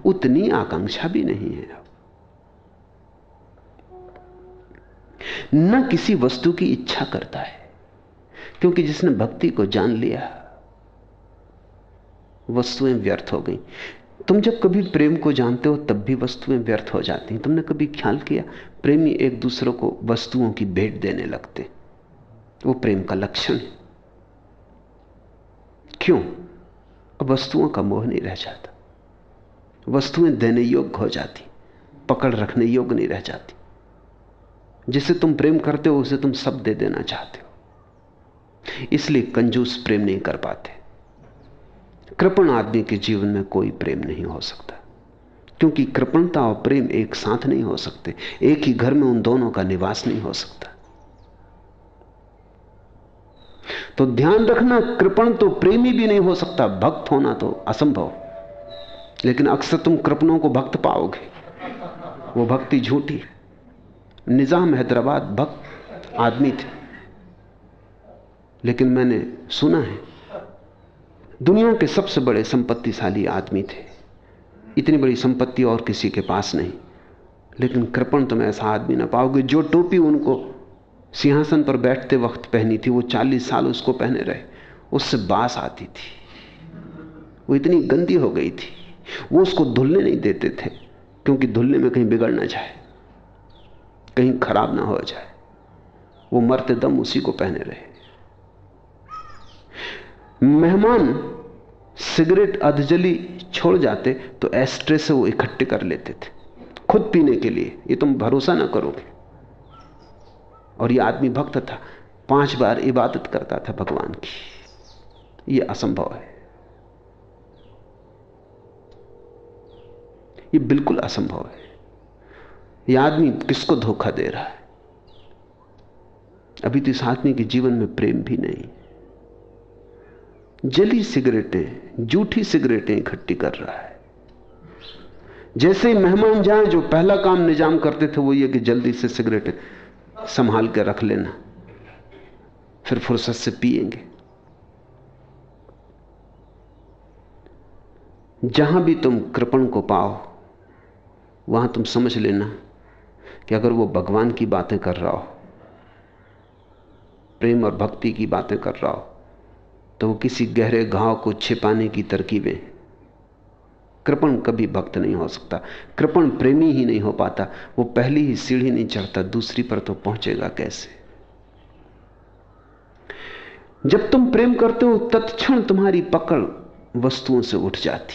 उतनी आकांक्षा भी नहीं है न किसी वस्तु की इच्छा करता है, क्योंकि जिसने भक्ति को जान लिया, वस्तुएँ व्यर्थ हो गई। तुम जब कभी प्रेम को जानते हो, तब भी वस्तुएँ व्यर्थ हो जाती हैं। तुमने कभी ख्याल किया? प्रेमी एक दूसरे को वस्तुओं की भेंट देने लगते वो प्रेम का लक्षण है। क्यों? अब वस्तुओं का मोह नहीं रह जाता। वस्तुएँ देने योग्य हो जाती, पकड़ रखने योग्य नहीं रह जाती। जिसे तुम प्रेम करते हो, उसे तुम सब दे देना चाहते हो। इसलिए कंजूस प्रेम नहीं कर पाते। कृपण आदमी के जीवन में कोई प्रेम नहीं हो सकता। क्योंकि कृपणता और प्रेम एक साथ नहीं हो सकते। एक ही घर में उन दोनों का निवास नहीं हो सकता। तो ध्यान रखना, कृपण तो प्रेमी भी नहीं हो सकता, भक्त होना तो असंभव। लेकिन अक्सर तुम कृपणों को भक्त पाओगे। वो भक्ति झूठी निज़ाम हैदराबाद भक्त, आदमी थे। लेकिन मैंने सुना है, दुनिया के सबसे बड़े संपत्तिशाली आदमी थे। इतनी बड़ी संपत्ति और किसी के पास नहीं। लेकिन कृपण तुम ऐसा आदमी ना पाओगे जो टोपी उनको सिंहासन पर बैठते वक्त पहनी थी, वो चालीस साल उसको पहने रहे। उससे बास आती थी। वो इतनी गंदी हो गई थी। वो उसको धुलने नहीं देते थे, क्योंकि धुलने में कहीं बिगड़ ना जाए, कहीं खराब ना हो जाए। वो मरते दम उसी को पहने रहे। मेहमान सिगरेट, अधजली छोड़ जाते तो एस्ट्रे से वो इकट्ठे कर लेते थे। खुद पीने के लिए, ये तुम भरोसा ना करोगे। और ये आदमी भक्त था। पाँच बार इबादत करता था भगवान की। ये असंभव है। ये बिल्कुल असंभव है। ये आदमी किसको धोखा दे रहा है? अभी तो इस आदमी के जीवन में प्रेम भी नहीं। जली सिगरेटें, जूठी सिगरेटें इकट्ठी कर रहा है। जैसे ही मेहमान जाए, जो पहला काम निज़ाम करते थे, वो ये कि जल्दी से सिगरेटें संभाल कर रख लेना। फिर फुर्सत से पिएँगे जहाँ भी तुम कृपण को पाओ, वहाँ तुम समझ लेना कि अगर वो भगवान की बातें कर रहा हो, प्रेम और भक्ति की बातें कर रहा हो तो वो किसी गहरे घाव को छिपाने की तरकीबें कृपण कभी भक्त नहीं हो सकता। कृपण प्रेमी ही नहीं हो पाता। वो पहली ही सीढ़ी नहीं चढ़ता, दूसरी पर तो पहुंचेगा कैसे? जब तुम प्रेम करते हो, तत्क्षण तुम्हारी पकड़ वस्तुओं से उठ जाती।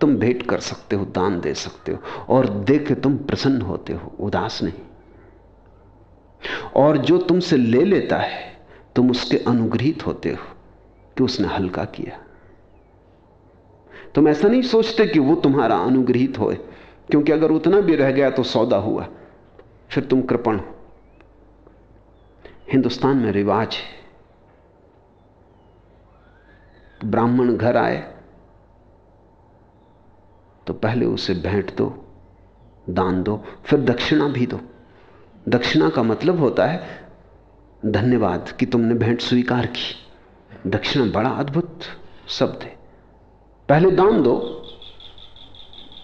तुम भेंट कर सकते हो, दान दे सकते हो, और देखे तुम प्रसन्न होते हो, उदास नहीं। और जो तुमसे ले लेता है, तुम उसके अनुग्रहित होते हो कि उसने हल्का किया। तुम ऐसा नहीं सोचते कि वो तुम्हारा अनुग्रहित होए? क्योंकि अगर उतना भी रह गया तो सौदा हुआ। फिर तुम कृपण हो। हिंदुस्तान में रिवाज है। ब्राह्मण घर आए तो पहले उसे भेंट दो, दान दो, फिर दक्षिणा भी दो। दक्षिणा का मतलब होता है, धन्यवाद कि तुमने भेंट स्वीकार की। दक्षिणा बड़ा अद्भुत शब्द है। पहले दान दो।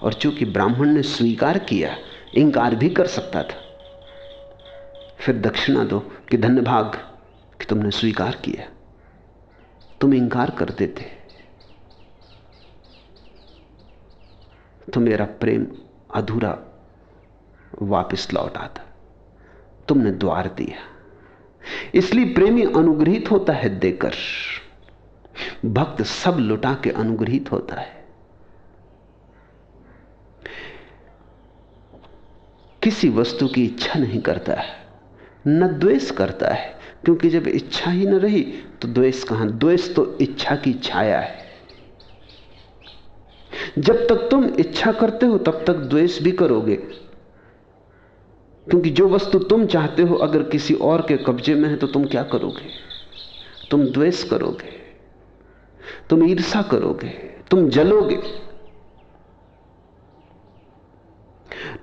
और चूँकि ब्राह्मण ने स्वीकार किया, इंकार भी कर सकता था। फिर दक्षिणा दो कि धन्यभाग कि तुमने स्वीकार किया। तुम इंकार कर देते। तो मेरा प्रेम अधूरा वापस लौट आता। तुमने द्वार दिया। इसलिए प्रेमी अनुग्रहित होता है देकर। भक्त सब लुटा के अनुग्रहित होता है। किसी वस्तु की इच्छा नहीं करता है, न द्वेष करता है, क्योंकि जब इच्छा ही न रही तो द्वेष कहाँ? द्वेष तो इच्छा की छाया है। जब तक तुम इच्छा करते हो, तब तक द्वेष भी करोगे। क्योंकि जो वस्तु तुम चाहते हो, अगर किसी और के कब्जे में है तो तुम क्या करोगे? तुम द्वेष करोगे। तुम ईर्षा करोगे, तुम जलोगे।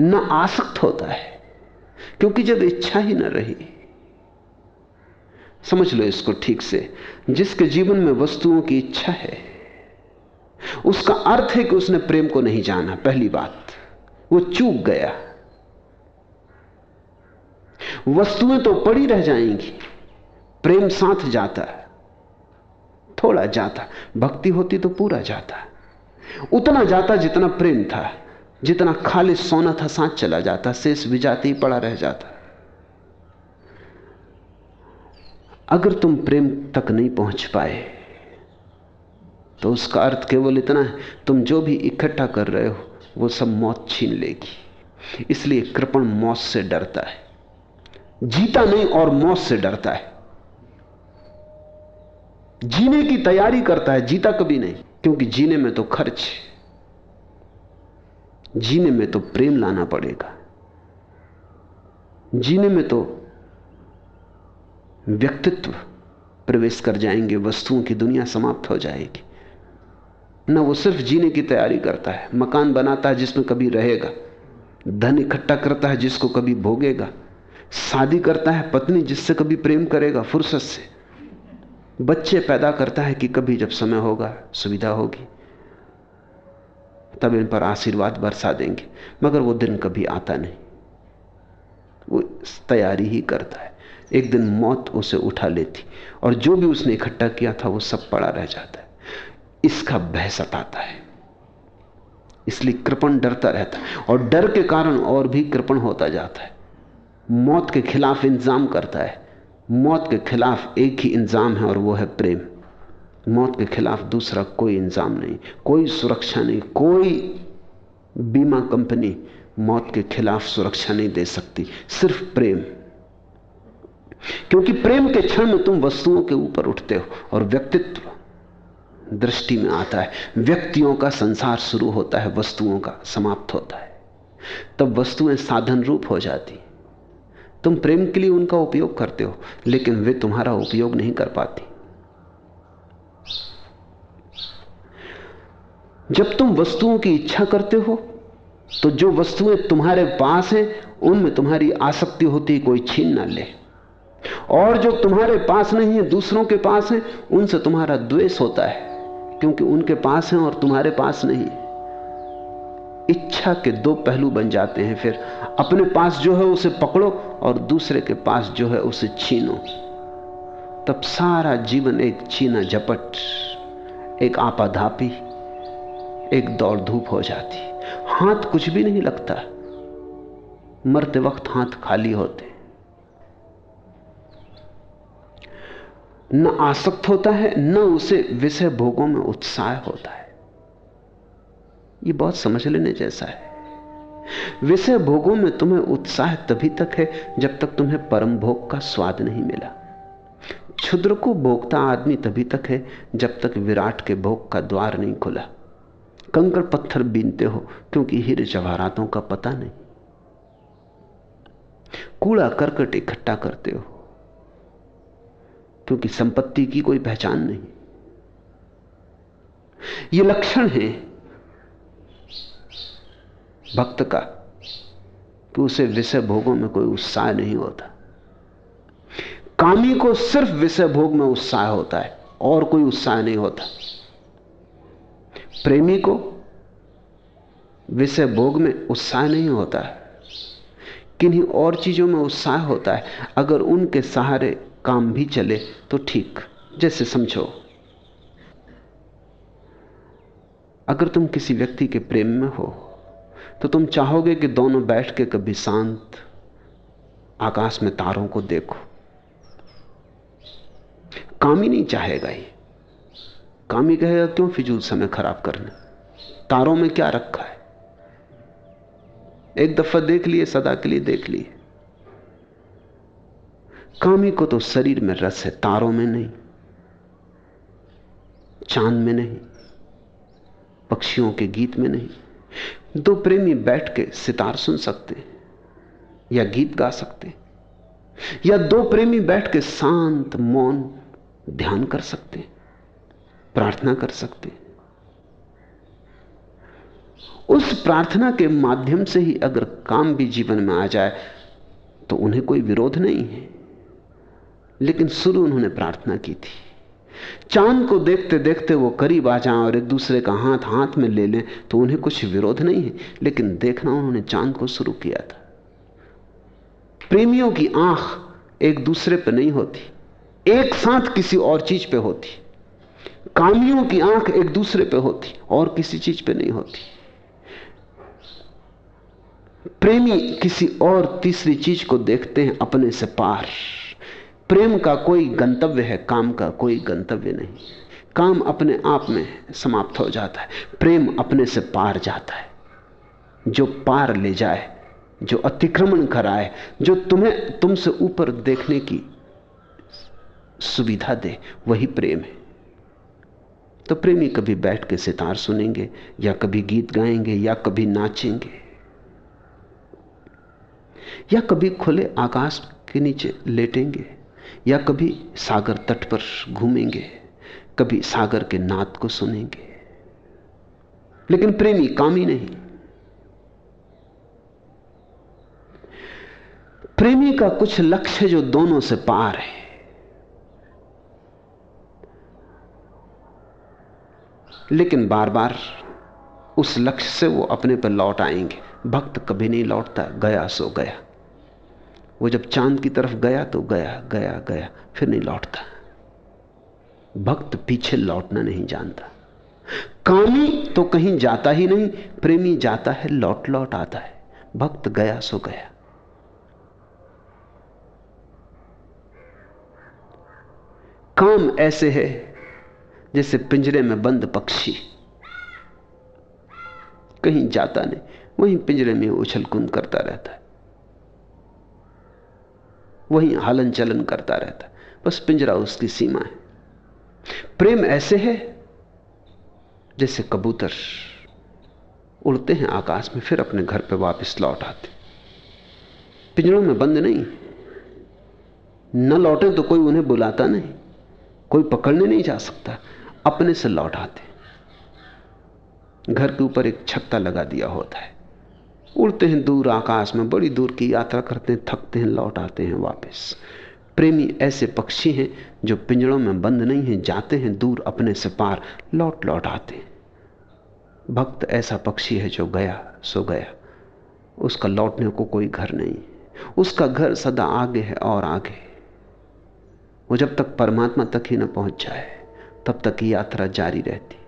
न आसक्त होता है, क्योंकि जब इच्छा ही न रही, समझ लो इसको ठीक से, जिसके जीवन में वस्तुओं की इच्छा है, उसका अर्थ है कि उसने प्रेम को नहीं जाना, पहली बात। वो चूक गया। वस्तुएँ तो पड़ी रह जाएँगी, प्रेम साथ जाता है। थोड़ा जाता, भक्ति होती तो पूरा जाता। उतना जाता जितना प्रेम था, जितना खाली सोना था सांस चला जाता, शेष विजाती पड़ा रह जाता। अगर तुम प्रेम तक नहीं पहुँच पाए तो उसका अर्थ केवल इतना है, तुम जो भी इकट्ठा कर रहे हो, वो सब मौत छीन लेगी। इसलिए कृपण मौत से डरता है। जीता नहीं और मौत से डरता है। जीने की तैयारी करता है, जीता कभी नहीं। क्योंकि जीने में तो खर्च जीने में तो प्रेम लाना पड़ेगा। जीने में तो व्यक्तित्व प्रवेश कर जाएँगे, वस्तुओं की दुनिया समाप्त हो जाएगी। ना वो सिर्फ़ जीने की तैयारी करता है, मकान बनाता है जिसमें कभी रहेगा, धन इकट्ठा करता है जिसको कभी भोगेगा, शादी करता है पत्नी जिससे कभी प्रेम करेगा, फुर्सत से। बच्चे पैदा करता है कि कभी जब समय होगा, सुविधा होगी, तब इन पर आशीर्वाद बरसा देंगे। मगर वो दिन कभी आता नहीं। वो तैयारी ही करता है। एक दिन मौत उसे उठा लेती, और जो भी उसने इकट्ठा किया था, वो सब पड़ा रह जाता है। इसका भय सताता है। इसलिए कृपण डरता रहता है, और डर के कारण और भी कृपण होता जाता है। मौत के खिलाफ इंतज़ाम करता है। मौत के खिलाफ एक ही इंजाम है और वो है प्रेम। मौत के खिलाफ दूसरा कोई इंजाम नहीं, कोई सुरक्षा नहीं, कोई बीमा कंपनी मौत के खिलाफ सुरक्षा नहीं दे सकती, सिर्फ़ प्रेम। क्योंकि प्रेम के क्षण में तुम वस्तुओं के ऊपर उठते हो और व्यक्तित्व दृष्टि में आता है। व्यक्तियों का संसार शुरू होता है, वस्तुओं का समाप्त होता है। तब वस्तुएँ साधन रूप हो जाती। तुम प्रेम के लिए उनका उपयोग करते हो, लेकिन वे तुम्हारा उपयोग नहीं कर पाती। जब तुम वस्तुओं की इच्छा करते हो तो जो वस्तुएँ तुम्हारे पास हैं, उनमें तुम्हारी आसक्ति होती कोई छीन ना ले। और जो तुम्हारे पास नहीं है, दूसरों के पास है, उनसे तुम्हारा द्वेष होता है, क्योंकि उनके पास है और तुम्हारे पास नहीं इच्छा के दो पहलू बन जाते हैं। फिर अपने पास जो है उसे पकड़ो और दूसरे के पास जो है उसे छीनो। तब सारा जीवन एक छीना झपट, एक आपाधापी, एक दौड़ धूप हो जाती। हाथ कुछ भी नहीं लगता। मरते वक्त हाथ खाली होते। न आसक्त होता है, न उसे विषय भोगों में उत्साह होता है। यह बहुत समझ लेने जैसा है। विषय भोगों में तुम्हें उत्साह तभी तक है जब तक तुम्हें परम भोग का स्वाद नहीं मिला। क्षुद्र को भोगता आदमी तभी तक है जब तक विराट के भोग का द्वार नहीं खुला। कंकड़ पत्थर बीनते हो क्योंकि हीरे जवाहरातों का पता नहीं। कूड़ा करकट इकट्ठा करते हो क्योंकि संपत्ति की कोई पहचान नहीं। यह लक्षण है भक्त का, कि उसे विषय भोगों में कोई उत्साह नहीं होता। कामी को सिर्फ़ विषय भोग में उत्साह होता है, और कोई उत्साह नहीं होता। प्रेमी को विषय भोग में उत्साह नहीं होता। है किन्हीं और चीज़ों में उत्साह होता है। अगर उनके सहारे काम भी चले तो ठीक, जैसे समझो। अगर तुम किसी व्यक्ति के प्रेम में हो तो तुम चाहोगे कि दोनों बैठ के कभी शांत आकाश में तारों को देखो। कामी नहीं चाहेगा ये। कामी कहेगा, क्यों फिजूल समय खराब करना? तारों में क्या रखा है? एक दफ़ा देख लिए, सदा के लिए देख लिए। कामी को तो शरीर में रस है, तारों में नहीं, चाँद में नहीं, पक्षियों के गीत में नहीं। दो प्रेमी बैठ के सितार सुन सकते हैं, या गीत गा सकते हैं, या दो प्रेमी बैठ के शांत मौन ध्यान कर सकते हैं, प्रार्थना कर सकते हैं। उस प्रार्थना के माध्यम से ही अगर काम भी जीवन में आ जाए तो उन्हें कोई विरोध नहीं है। लेकिन शुरू उन्होंने प्रार्थना की थी। चाँद को देखते देखते वो करीब आ जाएँ और एक दूसरे का हाथ हाथ में ले लें तो उन्हें कुछ विरोध नहीं है, लेकिन देखना उन्होंने चाँद को शुरू किया था। प्रेमियों की आँख एक दूसरे पर नहीं होती, एक साथ किसी और चीज़ पे होती, कामियों की आँख एक दूसरे पे होती और किसी चीज़ पे नहीं होती। प्रेमी किसी और तीसरी चीज़ को देखते हैं, अपने से पार। प्रेम का कोई गंतव्य है, काम का कोई गंतव्य नहीं। काम अपने आप में समाप्त हो जाता है। प्रेम अपने से पार जाता है। जो पार ले जाए, जो अतिक्रमण कराए, जो तुम्हें, तुमसे ऊपर देखने की सुविधा दे, वही प्रेम है। तो प्रेमी कभी बैठ के सितार सुनेंगे, या कभी गीत गाएँगे, या कभी नाचेंगे, या कभी खुले आकाश के नीचे लेटेंगे। या कभी सागर तट पर घूमेंगे, कभी सागर के नाद को सुनेंगे। लेकिन प्रेमी कामी नहीं। प्रेमी का कुछ लक्ष्य जो दोनों से पार है, लेकिन बार बार उस लक्ष्य से वो अपने पर लौट आएँगे। भक्त कभी नहीं लौटता, गया सो गया। वो जब चाँद की तरफ़ गया तो गया गया गया, फिर नहीं लौटता। भक्त पीछे लौटना नहीं जानता। कामी तो कहीं जाता ही नहीं, प्रेमी जाता है, लौट लौट आता है। भक्त गया, सो गया। काम ऐसे है जैसे पिंजरे में बंद पक्षी। कहीं जाता नहीं, वहीं पिंजरे में उछल कुंद करता रहता है। वहीं हालन चलन करता रहता बस पिंजरा उसकी सीमा है। प्रेम ऐसे है जैसे कबूतर उड़ते हैं आकाश में, फिर अपने घर पर वापस लौट आते। पिंजरों में बंद नहीं। न लौटे तो कोई उन्हें बुलाता नहीं। कोई पकड़ने नहीं जा सकता। अपने से लौट आते। घर के ऊपर एक छत्ता लगा दिया होता है। उड़ते हैं दूर आकाश में, बड़ी दूर की यात्रा करते हैं, थकते हैं, लौट आते हैं वापस। प्रेमी ऐसे पक्षी हैं जो पिंजड़ों में बंद नहीं हैं, जाते हैं दूर अपने से पार लौट लौट आते हैं। भक्त ऐसा पक्षी है जो गया, सो गया। उसका लौटने को कोई घर नहीं। उसका घर सदा आगे है और आगे। वो जब तक परमात्मा तक ही न पहुँच जाए, तब तक यात्रा जारी रहती।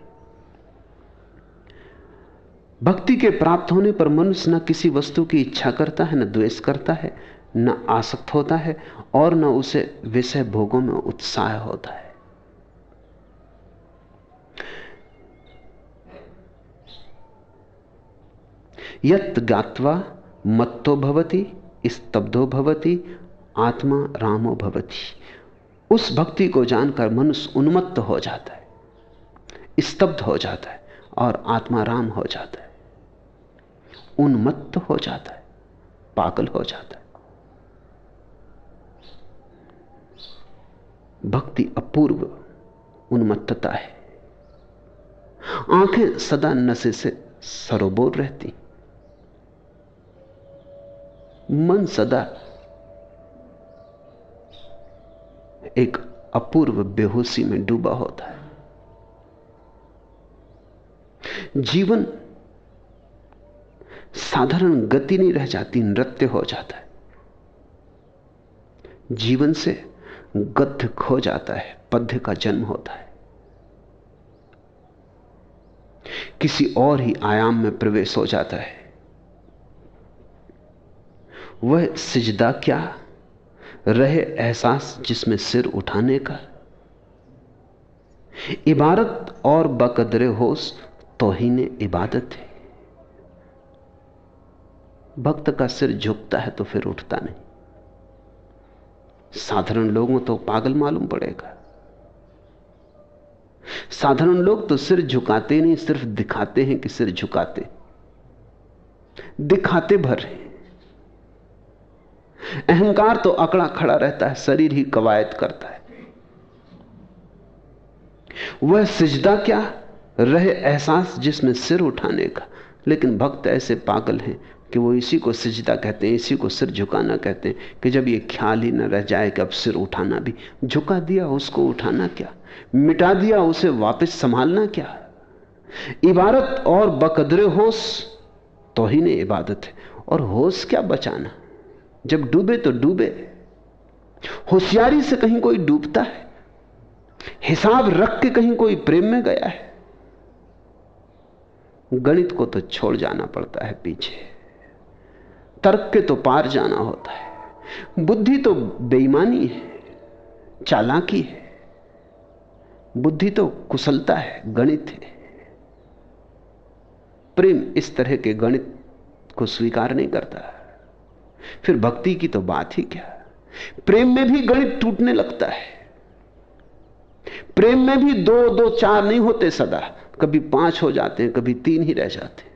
भक्ति के प्राप्त होने पर मनुष्य न किसी वस्तु की इच्छा करता है, न द्वेष करता है, न आसक्त होता है और न उसे विषय भोगों में उत्साह होता है। यत गात्वा मत्तो भवति, स्तब्धो भवति, आत्मा रामो भवति। उस भक्ति को जानकर मनुष्य उन्मत्त हो जाता है, स्तब्ध हो जाता है और आत्मा राम हो जाता है। उन्मत्त हो जाता है, पागल हो जाता है। भक्ति अपूर्व उन्मत्तता है। आँखें सदा नशे से सरोबोर रहती मन सदा एक अपूर्व बेहोशी में डूबा होता है। जीवन साधारण गति नहीं रह जाती, नृत्य हो जाता है। जीवन से गद्य खो जाता है, पद्य का जन्म होता है। किसी और ही आयाम में प्रवेश हो जाता है। वह सिजदा क्या रहे एहसास जिसमें सिर उठाने का? इबारत और बकदरे होश तो ही ने इबादत है। भक्त का सिर झुकता है तो फिर उठता नहीं। साधारण लोगों तो पागल मालूम पड़ेगा। साधारण लोग तो सिर झुकाते नहीं, सिर्फ़ दिखाते हैं कि सिर झुकाते। दिखाते भर हैं। अहंकार तो अकड़ा खड़ा रहता है, शरीर ही कवायद करता है। वह सिजदा क्या? रहे एहसास जिसमें सिर उठाने का। लेकिन भक्त ऐसे पागल हैं कि वो इसी को सिजदा कहते हैं, इसी को सिर झुकाना कहते हैं कि जब ये ख्याल ही न रह जाए कि अब सिर उठाना भी। झुका दिया उसको, उठाना क्या? मिटा दिया उसे, वापस संभालना क्या? इबारत और बकदरे होश तो ही ने इबादत है। और होश क्या बचाना? जब डूबे तो डूबे। होशियारी से कहीं कोई डूबता है? हिसाब रख के कहीं कोई प्रेम में गया है? गणित को तो छोड़ जाना पड़ता है पीछे। तर्क के तो पार जाना होता है। बुद्धि तो बेईमानी है, चालाकी है। बुद्धि तो कुशलता है, गणित है। प्रेम इस तरह के गणित को स्वीकार नहीं करता। फिर भक्ति की तो बात ही क्या? प्रेम में भी गणित टूटने लगता है। प्रेम में भी दो दो, चार नहीं होते सदा। कभी पाँच हो जाते हैं, कभी तीन ही रह जाते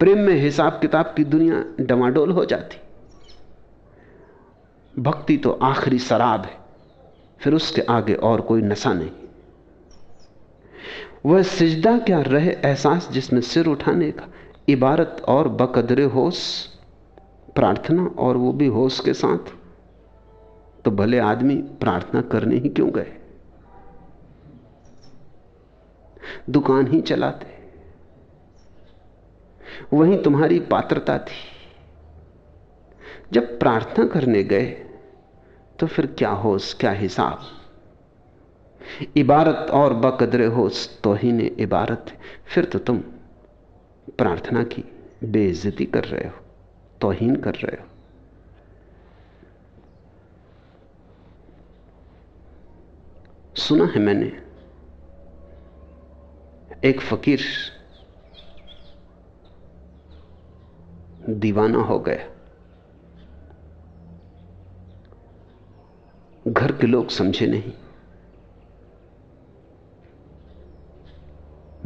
प्रेम में हिसाब किताब की दुनिया डवाडोल हो जाती। भक्ति तो आखिरी शराब है, फिर उसके आगे और कोई नशा नहीं। वह सिजदा क्या रहे एहसास जिसमें सिर उठाने का? इबारत और बकदरे होश, प्रार्थना और वो भी होश के साथ। तो भले आदमी प्रार्थना करने ही क्यों गए? दुकान ही चलाते। वहीं तुम्हारी पात्रता थी। जब प्रार्थना करने गए तो फिर क्या होश, क्या हिसाब? इबारत और बकदरे होश तो ही ने इबारत। फिर तो तुम प्रार्थना की बेइज्जती कर रहे हो, तोहीन कर रहे हो। सुना है मैंने, एक फकीर दीवाना हो गया घर के लोग समझे नहीं।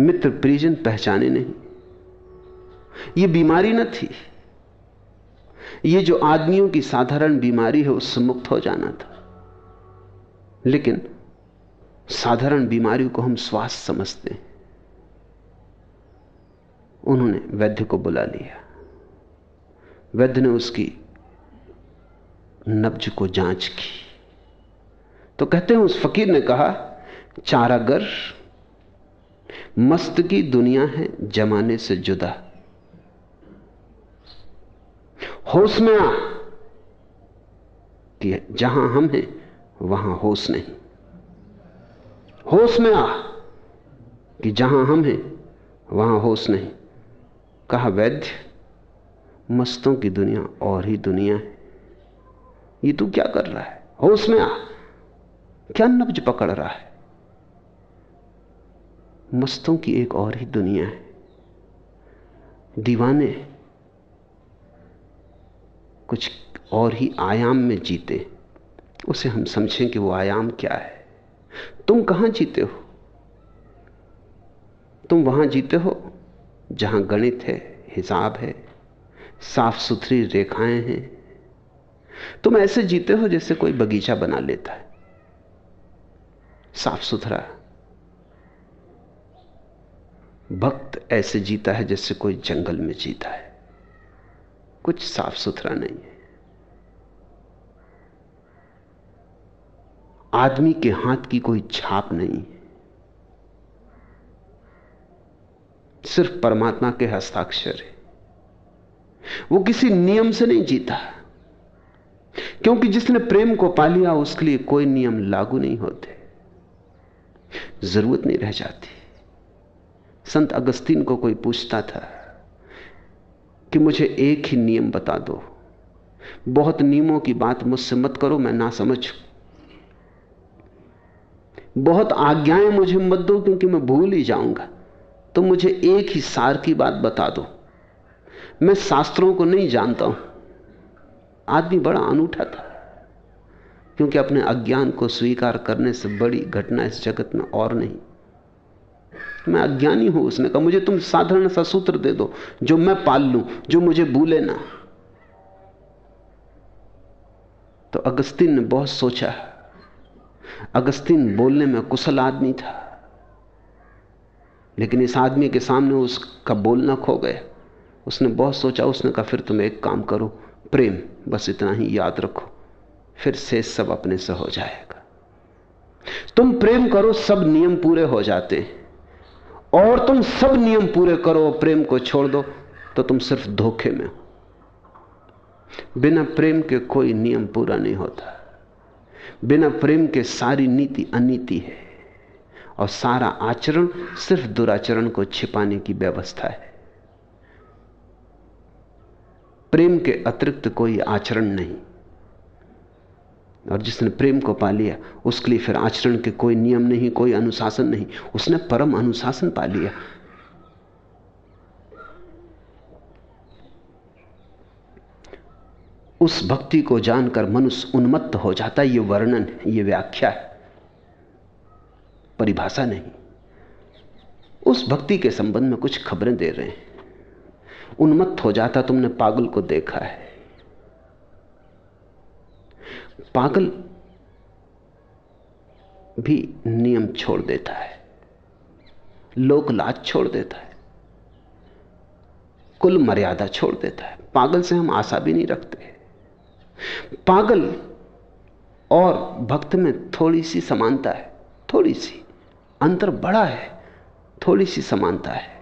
मित्र परिजन पहचाने नहीं। यह बीमारी न थी। ये जो आदमियों की साधारण बीमारी है, उससे मुक्त हो जाना था। लेकिन साधारण बीमारी को हम स्वास्थ्य समझते हैं। उन्होंने वैद्य को बुला लिया। वैद्य ने उसकी नब्ज को जाँच की। तो कहते हैं, उस फकीर ने कहा, चारागर, मस्त की दुनिया है, जमाने से जुदा। होश में आ कि जहाँ हम हैं, वहाँ होश नहीं। होश में आ कि जहाँ हम हैं, वहाँ होश नहीं। कहा, वैद्य मस्तों की दुनिया और ही दुनिया है। ये तू क्या कर रहा है? होश में आ। क्या नब्ज पकड़ रहा है? मस्तों की एक और ही दुनिया है। दीवाने कुछ और ही आयाम में जीते। उसे हम समझें कि वो आयाम क्या है। तुम कहाँ जीते हो? तुम वहाँ जीते हो जहाँ गणित है, हिसाब है साफ़ सुथरी रेखाएँ हैं। तुम ऐसे जीते हो जैसे कोई बगीचा बना लेता है। साफ़ सुथरा भक्त ऐसे जीता है जैसे कोई जंगल में जीता है। कुछ साफ़ सुथरा नहीं है। आदमी के हाथ की कोई छाप नहीं सिर्फ़ परमात्मा के हस्ताक्षर है। वो किसी नियम से नहीं जीता। क्योंकि जिसने प्रेम को पा लिया, उसके लिए कोई नियम लागू नहीं होते। ज़रूरत नहीं रह जाती। संत अगस्तीन को कोई पूछता था कि मुझे एक ही नियम बता दो। बहुत नियमों की बात मुझसे मत करो, मैं ना समझ। बहुत आज्ञाएँ मुझे मत दो, क्योंकि मैं भूल ही जाऊँगा। तो मुझे एक ही सार की बात बता दो। मैं शास्त्रों को नहीं जानता हूँ। आदमी बड़ा अनूठा था, क्योंकि अपने अज्ञान को स्वीकार करने से बड़ी घटना इस जगत में और नहीं। मैं अज्ञानी हूँ, उसने कहा, मुझे तुम साधारण सा सूत्र दे दो, जो मैं पाल लूँ, जो मुझे भूले ना। तो अगस्तीन ने बहुत सोचा। अगस्तीन बोलने में कुशल आदमी था, लेकिन इस आदमी के सामने उसका बोलना खो गया। उसने बहुत सोचा, उसने कहा, फिर तुम एक काम करो, प्रेम, बस इतना ही याद रखो, फिर से सब अपने से हो जाएगा। तुम प्रेम करो, सब नियम पूरे हो जाते हैं। और तुम सब नियम पूरे करो, प्रेम को छोड़ दो तो तुम सिर्फ़ धोखे में हो। बिना प्रेम के कोई नियम पूरा नहीं होता। बिना प्रेम के सारी नीति अनीति है। और सारा आचरण सिर्फ़ दुराचरण को छिपाने की व्यवस्था है। प्रेम के अतिरिक्त कोई आचरण नहीं। और जिसने प्रेम को पा लिया, उसके लिए फिर आचरण के कोई नियम नहीं, कोई अनुशासन नहीं। उसने परम अनुशासन पा लिया। उस भक्ति को जानकर मनुष्य उन्मत्त हो जाता है। ये वर्णन है ये व्याख्या है। परिभाषा नहीं। उस भक्ति के संबंध में कुछ खबरें दे रहे हैं। उन्मत्त हो जाता, तुमने पागल को देखा है। पागल भी नियम छोड़ देता है, लोक लाज छोड़ देता है, कुल मर्यादा छोड़ देता है। पागल से हम आशा भी नहीं रखते। पागल और भक्त में थोड़ी सी समानता है, थोड़ी सी अंतर बड़ा है, थोड़ी सी समानता है।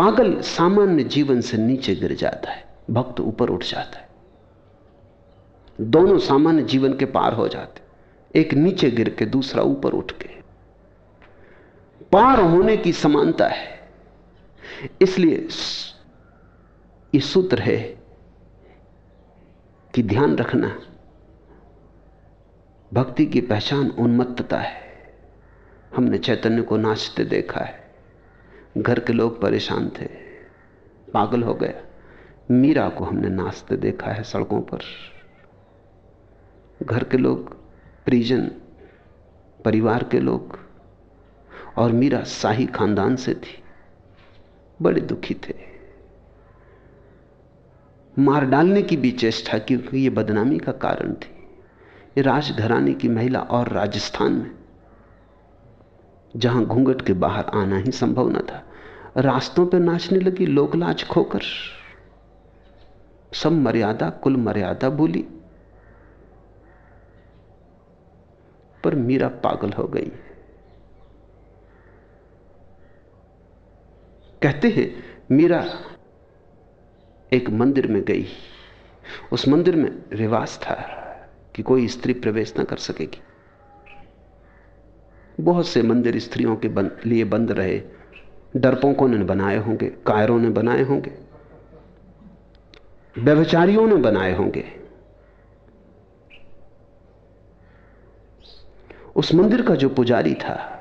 पागल सामान्य जीवन से नीचे गिर जाता है, भक्त ऊपर उठ जाता है। दोनों सामान्य जीवन के पार हो जाते एक नीचे गिर के, दूसरा ऊपर उठ के। पार होने की समानता है। इसलिए यह सूत्र है कि ध्यान रखना, भक्ति की पहचान उन्मत्तता है। हमने चैतन्य को नाचते देखा है। घर के लोग परेशान थे। पागल हो गया। मीरा को हमने नाचते देखा है सड़कों पर। घर के लोग, परिजन, परिवार के लोग और मीरा शाही खानदान से थी। बड़े दुखी थे। मार डालने की भी चेष्टा क्योंकि ये बदनामी का कारण थी। ये राजघराने की महिला और राजस्थान में जहाँ घूंघट के बाहर आना ही संभव न था। रास्तों पर नाचने लगी लोकलाज खोकर। सब मर्यादा, कुल मर्यादा भूली। पर मीरा पागल हो गई। कहते हैं, मीरा एक मंदिर में गई। उस मंदिर में रिवाज था कि कोई स्त्री प्रवेश ना कर सकेगी। बहुत से मंदिर स्त्रियों के बंद, लिए बंद रहे। डरपोकों ने बनाए होंगे कायरों ने बनाए होंगे व्यवचारियों ने बनाए होंगे। उस मंदिर का जो पुजारी था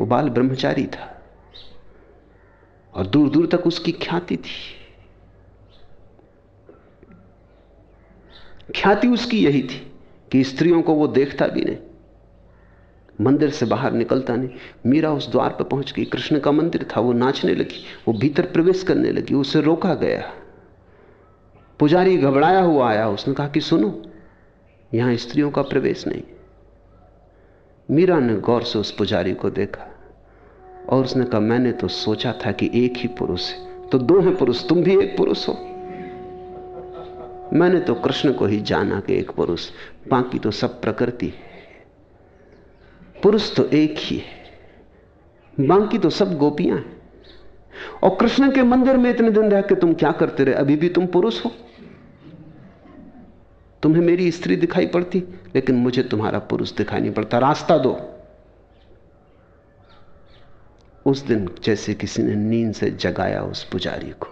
वो बाल ब्रह्मचारी था और दूर दूर तक उसकी ख्याति थी। ख्याति उसकी यही थी। कि स्त्रियों को वो देखता भी नहीं। मंदिर से बाहर निकलता नहीं। मीरा उस द्वार पर पहुँच गई। कृष्ण का मंदिर था, वो नाचने लगी, वो भीतर प्रवेश करने लगी, उसे रोका गया। पुजारी घबराया हुआ आया। उसने कहा कि सुनो, यहाँ स्त्रियों का प्रवेश नहीं। मीरा ने गौर से उस पुजारी को देखा और उसने कहा, मैंने तो सोचा था कि एक ही पुरुष है। तो दो हैं पुरुष, तुम भी एक पुरुष हो। मैंने तो कृष्ण को ही जाना कि एक पुरुष। बाकी तो सब प्रकृति है। पुरुष तो एक ही है। बाकी तो सब गोपियाँ हैं। और कृष्ण के मंदिर में इतने दिन रह के तुम क्या करते रहे? अभी भी तुम पुरुष हो। तुम्हें मेरी स्त्री दिखाई पड़ती, लेकिन मुझे तुम्हारा पुरुष दिखाई नहीं पड़ता। रास्ता दो। उस दिन जैसे किसी ने नींद से जगाया उस पुजारी को।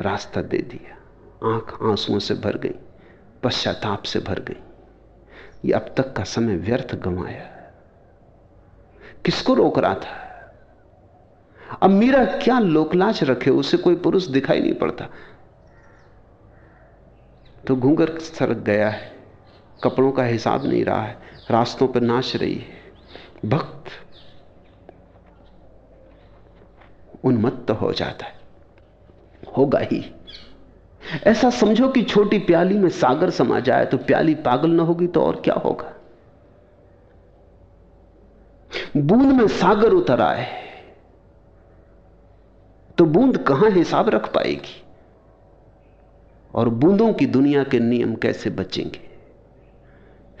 रास्ता दे दिया। आँख आंसुओं से भर गई, पश्चाताप से भर गई। ये अब तक का समय व्यर्थ गंवाया किसको रोक रहा था? अब मीरा क्या लोकलाच रखे, उसे कोई पुरुष दिखाई नहीं पड़ता। तो घूंगर सरक गया है, कपड़ों का हिसाब नहीं रहा है, रास्तों पर नाच रही है। भक्त उन्मत्त हो जाता है, होगा ही। ऐसा समझो कि छोटी प्याली में सागर समा जाए तो प्याली पागल ना होगी तो और क्या होगा? बूंद में सागर उतर आए तो बूंद कहाँ हिसाब रख पाएगी? और बूंदों की दुनिया के नियम कैसे बचेंगे?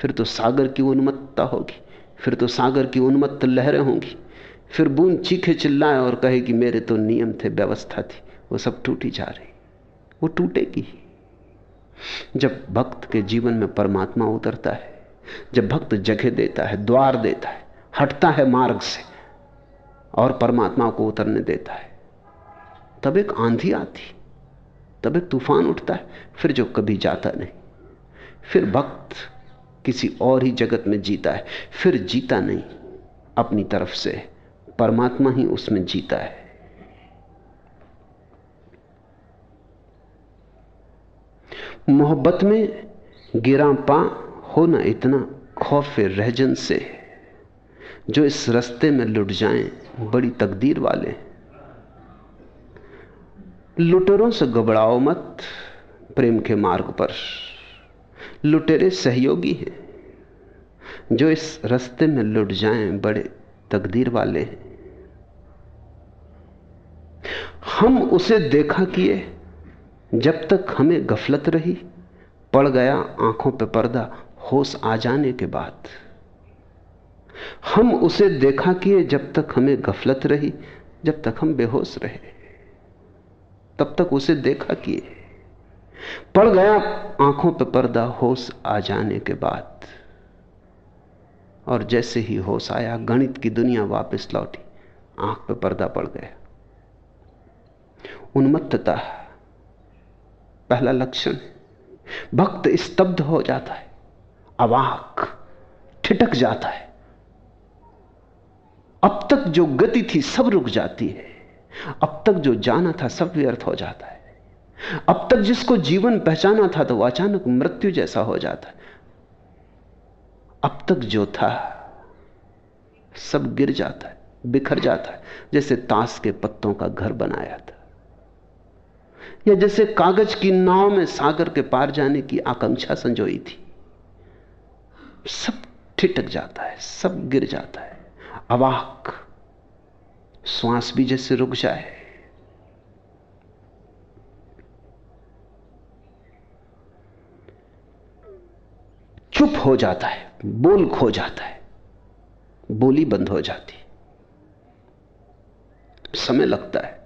फिर तो सागर की उन्मत्तता होगी, फिर तो सागर की उन्मत्त लहरें होंगी, फिर बूंद चीखे चिल्लाए और कहे कि मेरे तो नियम थे, व्यवस्था थी, वो सब टूटी जा रही। वो टूटेगी। जब भक्त के जीवन में परमात्मा उतरता है, जब भक्त जगह देता है, द्वार देता है, हटता है मार्ग से, और परमात्मा को उतरने देता है, तब एक आंधी आती, तब एक तूफ़ान उठता है, फिर जो कभी जाता नहीं। फिर भक्त किसी और ही जगत में जीता है, फिर जीता नहीं, अपनी तरफ़ से परमात्मा ही उसमें जीता है। मोहब्बत में गिरा पा हो ना इतना खौफ रहजन से जो इस रस्ते में लुट जाएँ, बड़ी तकदीर वाले। लुटेरों से घबराओ मत प्रेम के मार्ग पर। लुटेरे सहयोगी हैं। जो इस रस्ते में लुट जाएँ, बड़े तकदीर वाले हैं। हम उसे देखा किए जब तक हमें गफलत रही, पड़ गया आँखों पर पर्दा, होश आ जाने के बाद। हम उसे देखा किए जब तक हमें गफलत रही, जब तक हम बेहोश रहे। तब तक उसे देखा किए। पड़ गया आँखों पर पर्दा, होश आ जाने के बाद। और जैसे ही होश आया, गणित की दुनिया वापस लौटी, आँख पे पर्दा पड़ गया। उन्मत्तता पहला लक्षण भक्त स्तब्ध हो जाता है। अवाक ठिटक जाता है। अब तक जो गति थी सब रुक जाती है। अब तक जो जाना था सब व्यर्थ हो जाता है। अब तक जिसको जीवन पहचाना था तो अचानक मृत्यु जैसा हो जाता है। अब तक जो था, सब गिर जाता है, बिखर जाता है, जैसे ताश के पत्तों का घर बनाया था। या जैसे कागज़ की नाव में सागर के पार जाने की आकांक्षा संजोई थी। सब ठिटक जाता है, सब गिर जाता है। अवाक, श्वास भी जैसे रुक जाए। चुप हो जाता है, बोल खो जाता है। बोली बंद हो जाती। समय लगता है।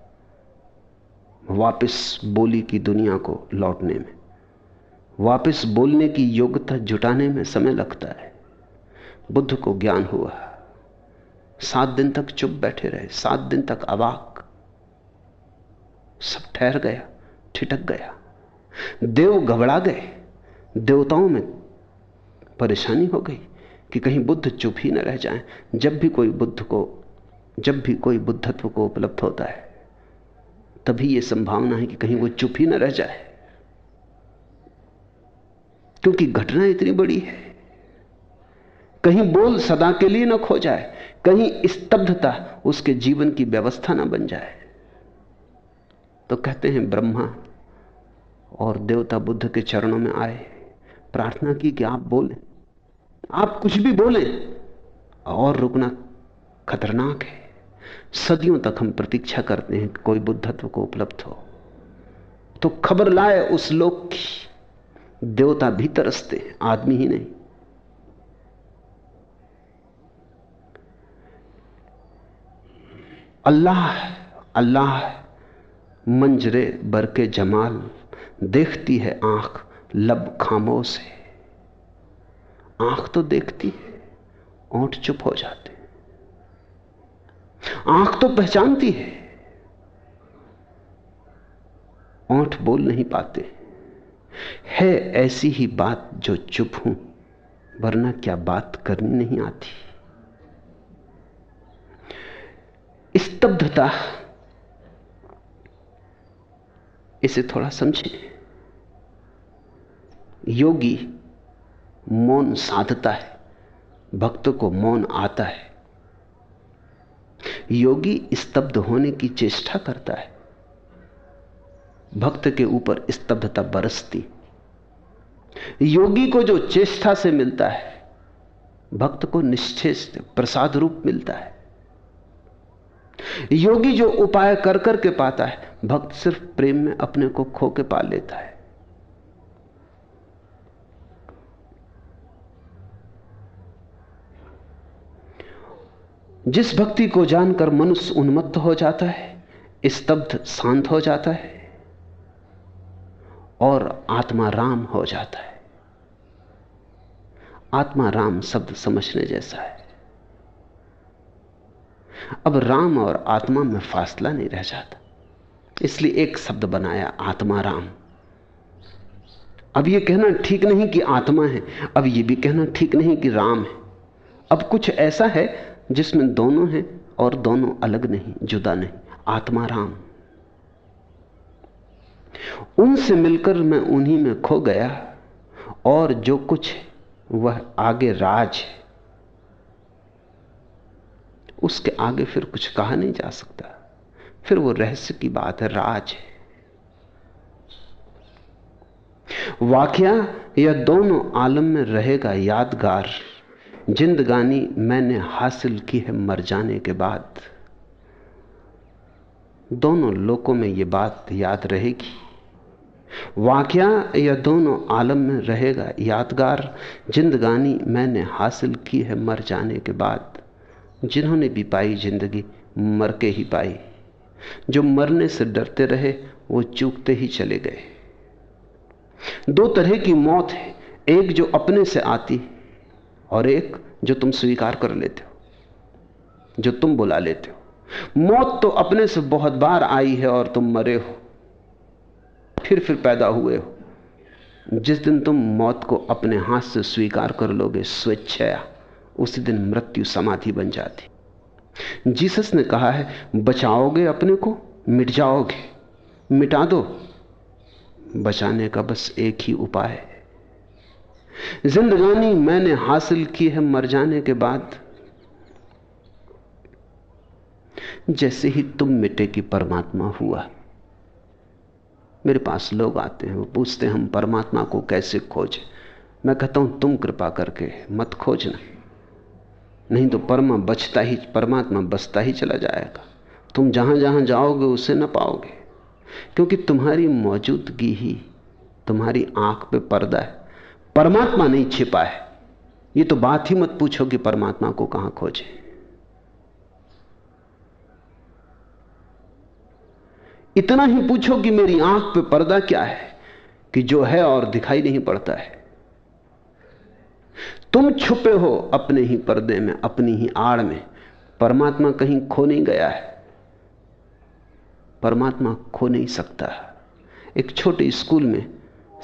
वापस बोली की दुनिया को लौटने में, वापस बोलने की योग्यता जुटाने में समय लगता है। बुद्ध को ज्ञान हुआ। सात दिन तक चुप बैठे रहे। सात दिन तक अवाक। सब ठहर गया, ठिठक गया। देव घबरा गए। देवताओं में परेशानी हो गई कि कहीं बुद्ध चुप ही न रह जाएँ। जब भी कोई बुद्ध को, जब भी कोई बुद्धत्व को उपलब्ध होता है तभी यह संभावना है कि कहीं वो चुप ही ना रह जाए। क्योंकि घटना इतनी बड़ी है। कहीं बोल सदा के लिए न खो जाए, कहीं स्तब्धता उसके जीवन की व्यवस्था न बन जाए। तो कहते हैं, ब्रह्मा और देवता बुद्ध के चरणों में आए। प्रार्थना की कि आप बोलें। आप कुछ भी बोलें, और रुकना खतरनाक है। सदियों तक हम प्रतीक्षा करते हैं कि कोई बुद्धत्व को उपलब्ध हो। तो खबर लाए उस लोक की, देवता भी तरसते आदमी ही नहीं। अल्लाह अल्लाह मंजरे बरके जमाल, देखती है आँख, लब खामोश है। आँख तो देखती है, ओंठ चुप हो जाते आँख तो पहचानती है। ओंठ बोल नहीं पाते। है ऐसी ही बात जो चुप हूँ, वरना क्या बात करनी नहीं आती। स्तब्धता, इसे थोड़ा समझें। योगी मौन साधता है, भक्त को मौन आता है। योगी स्तब्ध होने की चेष्टा करता है। भक्त के ऊपर स्तब्धता बरसती। योगी को जो चेष्टा से मिलता है, भक्त को निश्चेष प्रसाद रूप मिलता है। योगी जो उपाय कर करके पाता है, भक्त सिर्फ़ प्रेम में अपने को खो के पा लेता है। जिस भक्ति को जानकर मनुष्य उन्मत्त हो जाता है, स्तब्ध शांत हो जाता है और आत्मा राम हो जाता है। आत्मा राम शब्द समझने जैसा है। अब राम और आत्मा में फासला नहीं रह जाता। इसलिए एक शब्द बनाया, आत्मा राम। अब यह कहना ठीक नहीं कि आत्मा है, अब यह भी कहना ठीक नहीं कि राम है। अब कुछ ऐसा है जिसमें दोनों हैं और दोनों अलग नहीं, जुदा नहीं। आत्मा राम। उनसे मिलकर मैं उन्हीं में खो गया और जो कुछ है, वह आगे राज है। उसके आगे फिर कुछ कहा नहीं जा सकता। फिर वो रहस्य की बात है, राज है। वाक्या, यह दोनों आलम में रहेगा यादगार। जिंदगानी मैंने हासिल की है मर जाने के बाद। दोनों लोकों में यह बात याद रहेगी। वाक्या यह दोनों आलम में रहेगा यादगार। जिंदगानी मैंने हासिल की है मर जाने के बाद। जिन्होंने भी पाई ज़िंदगी, मर के ही पाई। जो मरने से डरते रहे, वो चूकते ही चले गए। दो तरह की मौत है। एक जो अपने से आती और एक जो तुम स्वीकार कर लेते हो, जो तुम बुला लेते हो। मौत तो अपने से बहुत बार आई है और तुम मरे हो, फिर फिर पैदा हुए हो। जिस दिन तुम मौत को अपने हाथ से स्वीकार कर लोगे, स्वेच्छया, उसी दिन मृत्यु समाधि बन जाती। जीसस ने कहा है, बचाओगे अपने को, मिट जाओगे, मिटा दो। बचाने का बस एक ही उपाय है। जिंदगानी मैंने हासिल की है मर जाने के बाद। जैसे ही तुम मिटे कि परमात्मा हुआ, मेरे पास लोग आते हैं, वो पूछते हैं, हम परमात्मा को कैसे खोजें? मैं कहता हूँ, तुम कृपा करके मत खोजना। नहीं तो परमा बचता ही, परमात्मा बचता ही चला जाएगा। तुम जहाँ जहाँ जाओगे, उसे न पाओगे। क्योंकि तुम्हारी मौजूदगी ही तुम्हारी आँख पे पर्दा है। परमात्मा नहीं छिपा है। ये तो बात ही मत पूछो कि परमात्मा को कहाँ खोजे। इतना ही पूछो कि मेरी आँख पे पर्दा क्या है, कि जो है और दिखाई नहीं पड़ता है। तुम छुपे हो अपने ही पर्दे में, अपनी ही आड़ में। परमात्मा कहीं खो नहीं गया है। परमात्मा खो नहीं सकता। एक छोटे स्कूल में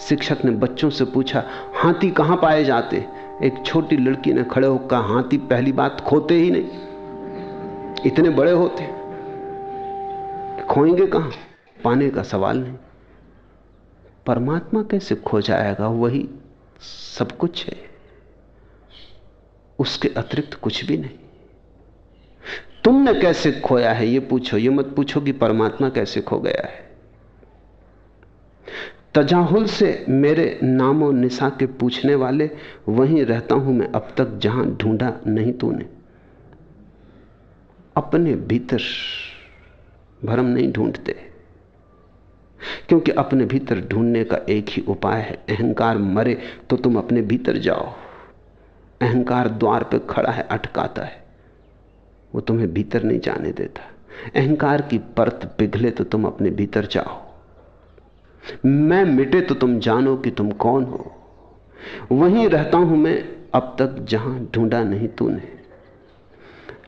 शिक्षक ने बच्चों से पूछा, हाथी कहाँ पाए जाते? एक छोटी लड़की ने खड़े होकर कहा, हाथी पहली बात खोते ही नहीं, इतने बड़े होते, खोएँगे कहाँ? पाने का सवाल नहीं। परमात्मा कैसे खो जाएगा, वही सब कुछ है। उसके अतिरिक्त कुछ भी नहीं। तुमने कैसे खोया है, ये पूछो, ये मत पूछो कि परमात्मा कैसे खो गया है। तजाहुल से मेरे नामो निशा के पूछने वाले, वहीं रहता हूँ मैं अब तक जहाँ ढूंढा नहीं तूने। अपने भीतर भरम नहीं ढूंढते। क्योंकि अपने भीतर ढूँढने का एक ही उपाय है, अहंकार मरे तो तुम अपने भीतर जाओ। अहंकार द्वार पर खड़ा है, अटकाता है। वो तुम्हें भीतर नहीं जाने देता। अहंकार की परत पिघले तो तुम अपने भीतर जाओ। मैं मिटे तो तुम जानो कि तुम कौन हो। वहीं रहता हूँ मैं, अब तक जहाँ ढूंढा नहीं तूने।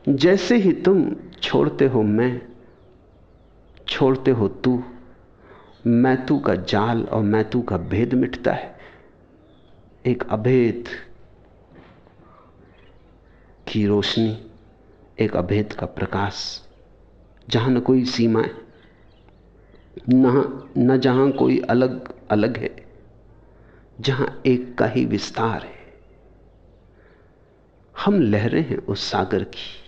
जैसे ही तुम छोड़ते हो मैं, छोड़ते हो तू, मैं तू का जाल और मैं तू का भेद मिटता है। एक अभेद की रोशनी, एक अभेद का प्रकाश, जहाँ न कोई सीमाएँ न जहाँ कोई अलग अलग है, जहाँ एक का ही विस्तार है। हम लहरें हैं उस सागर की,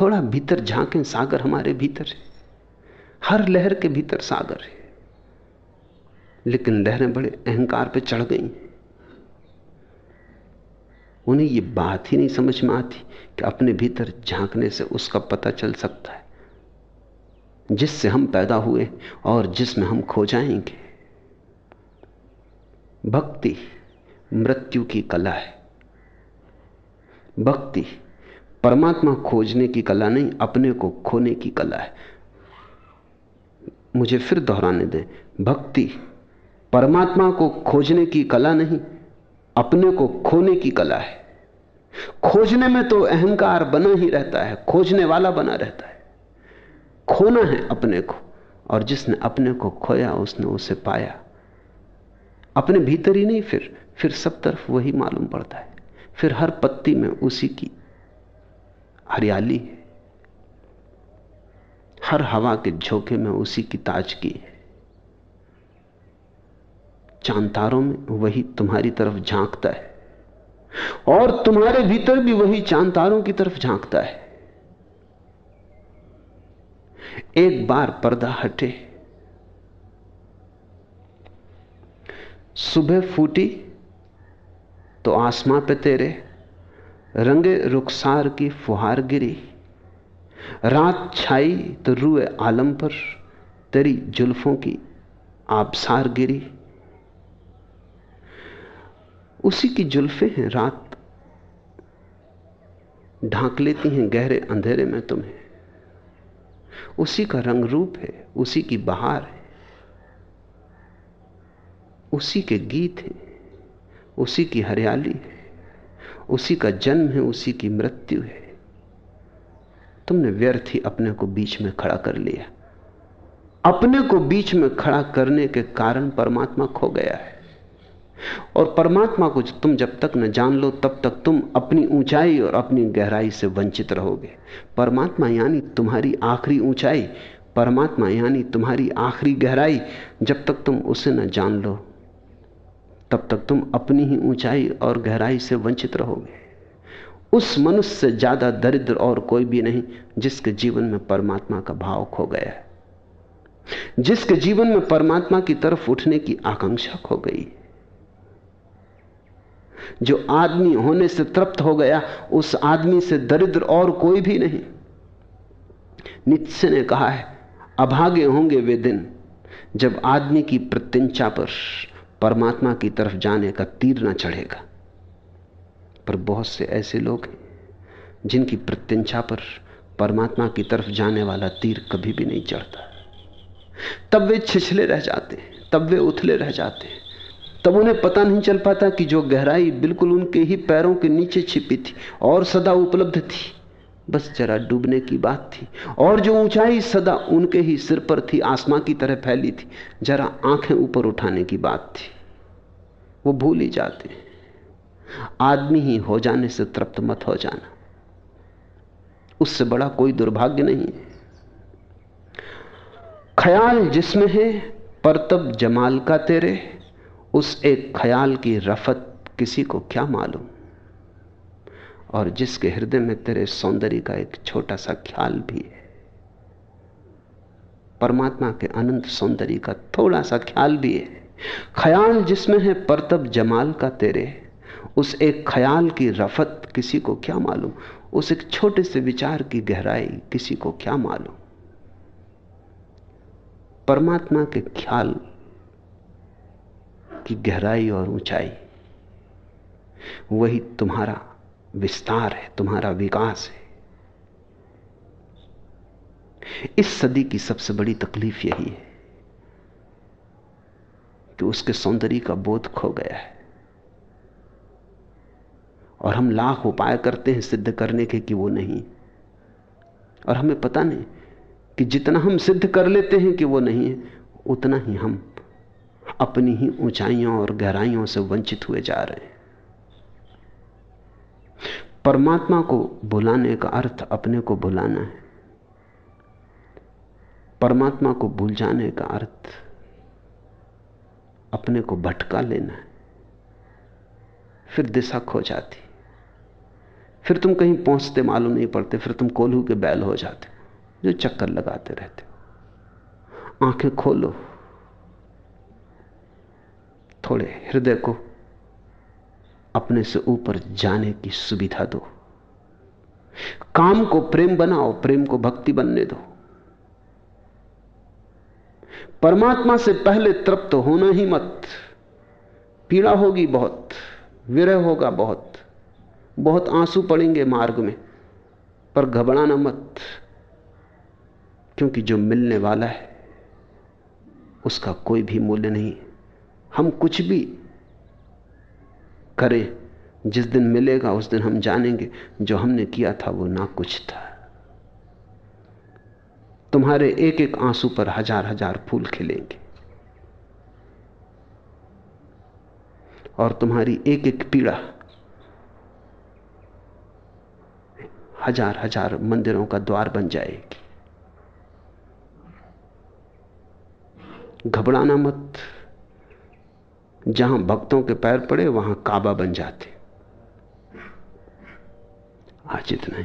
थोड़ा भीतर झांकें, सागर हमारे भीतर है। हर लहर के भीतर सागर है। लेकिन लहरें बड़े अहंकार पे चढ़ गई। उन्हें यह बात ही नहीं समझ में आती कि अपने भीतर झांकने से उसका पता चल सकता है। जिससे हम पैदा हुए और जिसमें हम खो जाएँगे। भक्ति मृत्यु की कला है। भक्ति परमात्मा खोजने की कला नहीं, अपने को खोने की कला है। मुझे फिर दोहराने दें, भक्ति परमात्मा को खोजने की कला नहीं, अपने को खोने की कला है। खोजने में तो अहंकार बना ही रहता है, खोजने वाला बना रहता है। खोना है अपने को। और जिसने अपने को खोया, उसने उसे पाया। अपने भीतर ही नहीं, फिर फिर सब तरफ़ वही मालूम पड़ता है। फिर हर पत्ती में उसी की हरियाली है। हर हवा के झोंके में उसी की ताजगी है। चांतारों में वही तुम्हारी तरफ़ झांकता है। और तुम्हारे भीतर भी वही चांतारों की तरफ़ झांकता है। एक बार पर्दा हटे। सुबह फूटी तो आसमां पे तेरे रंगे रुखसार की फुहार गिरी। रात छाई तो रुए आलम पर तेरी जुल्फों की आबसार गिरी। उसी की जुल्फे हैं रात। ढांक लेती हैं गहरे अंधेरे में तुम्हें। उसी का रंग रूप है, उसी की बहार है, उसी के गीत हैं, उसी की हरियाली है, उसी का जन्म है, उसी की मृत्यु है। तुमने व्यर्थ ही अपने को बीच में खड़ा कर लिया। अपने को बीच में खड़ा करने के कारण परमात्मा खो गया है। और परमात्मा को तुम जब तक न जान लो, तब तक तुम अपनी ऊंचाई और अपनी गहराई से वंचित रहोगे। परमात्मा यानी तुम्हारी आखिरी ऊंचाई, परमात्मा यानी तुम्हारी आखिरी गहराई। जब तक तुम उसे न जान लो, तब तक तुम अपनी ही ऊंचाई और गहराई से वंचित रहोगे। उस मनुष्य से ज़्यादा दरिद्र और कोई भी नहीं जिसके जीवन में परमात्मा का भाव खो गया है। जिसके जीवन में परमात्मा की तरफ़ उठने की आकांक्षा खो गई। है जो आदमी होने से तृप्त हो गया, उस आदमी से दरिद्र और कोई भी नहीं। नित्य ने कहा है, अभागे होंगे वे दिन, जब आदमी की प्रत्यंचा पर परमात्मा की तरफ़ जाने का तीर ना चढ़ेगा। पर बहुत से ऐसे लोग हैं, जिनकी प्रत्यंचा पर परमात्मा की तरफ़ जाने वाला तीर कभी भी नहीं चढ़ता। तब वे छिछले रह जाते हैं, तब वे उथले रह जाते हैं। तब उन्हें पता नहीं चल पाता कि जो गहराई बिल्कुल उनके ही पैरों के नीचे छिपी थी और सदा उपलब्ध थी। बस जरा डूबने की बात थी और जो ऊंचाई सदा उनके ही सिर पर थी, आसमां की तरह फैली थी। जरा आँखें ऊपर उठाने की बात थी। वो भूल ही जाते आदमी ही हो जाने से तृप्त मत हो जाना। उससे बड़ा कोई दुर्भाग्य नहीं है। ख्याल जिसमें है परतब जमाल का तेरे। उस एक ख्याल की रफत किसी को क्या मालूम? और जिसके हृदय में तेरे सौंदर्य का एक छोटा सा ख्याल भी है। परमात्मा के अनंत सौंदर्य का थोड़ा सा ख्याल भी है। ख्याल जिसमें है परतब जमाल का तेरे। उस एक ख्याल की रफत किसी को क्या मालूम? उस एक छोटे से विचार की गहराई किसी को क्या मालूम? परमात्मा के ख्याल की गहराई और ऊंचाई। वही तुम्हारा विस्तार है, तुम्हारा विकास है। इस सदी की सबसे बड़ी तकलीफ़ यही है कि उसके सौंदर्य का बोध खो गया है। और हम लाख उपाय करते हैं सिद्ध करने के कि वो नहीं। और हमें पता नहीं कि जितना हम सिद्ध कर लेते हैं कि वो नहीं है, उतना ही हम अपनी ही ऊंचाइयों और गहराइयों से वंचित हुए जा रहे हैं। परमात्मा को बुलाने का अर्थ अपने को बुलाना है। परमात्मा को भूल जाने का अर्थ अपने को भटका लेना है। फिर दिशा खो जाती। फिर तुम कहीं पहुँचते मालूम नहीं पड़ते, फिर तुम कोल्हू के बैल हो जाते, जो चक्कर लगाते रहते हो। आँखें खोलो। थोड़े हृदय को अपने से ऊपर जाने की सुविधा दो। काम को प्रेम बनाओ, प्रेम को भक्ति बनने दो। परमात्मा से पहले तृप्त होना ही मत। पीड़ा होगी बहुत, विरह होगा बहुत बहुत आँसू पड़ेंगे मार्ग में, पर घबराना मत, क्योंकि जो मिलने वाला है, उसका कोई भी मूल्य नहीं। हम कुछ भी करें, जिस दिन मिलेगा, उस दिन हम जानेंगे, जो हमने किया था वो ना कुछ था। तुम्हारे एक एक आँसू पर हज़ार हज़ार फूल खिलेंगे। और तुम्हारी एक एक पीड़ा, हज़ार हज़ार मंदिरों का द्वार बन जाएगी। घबराना मत। जहाँ भक्तों के पैर पड़े वहाँ काबा बन जाते। आज इतना ही।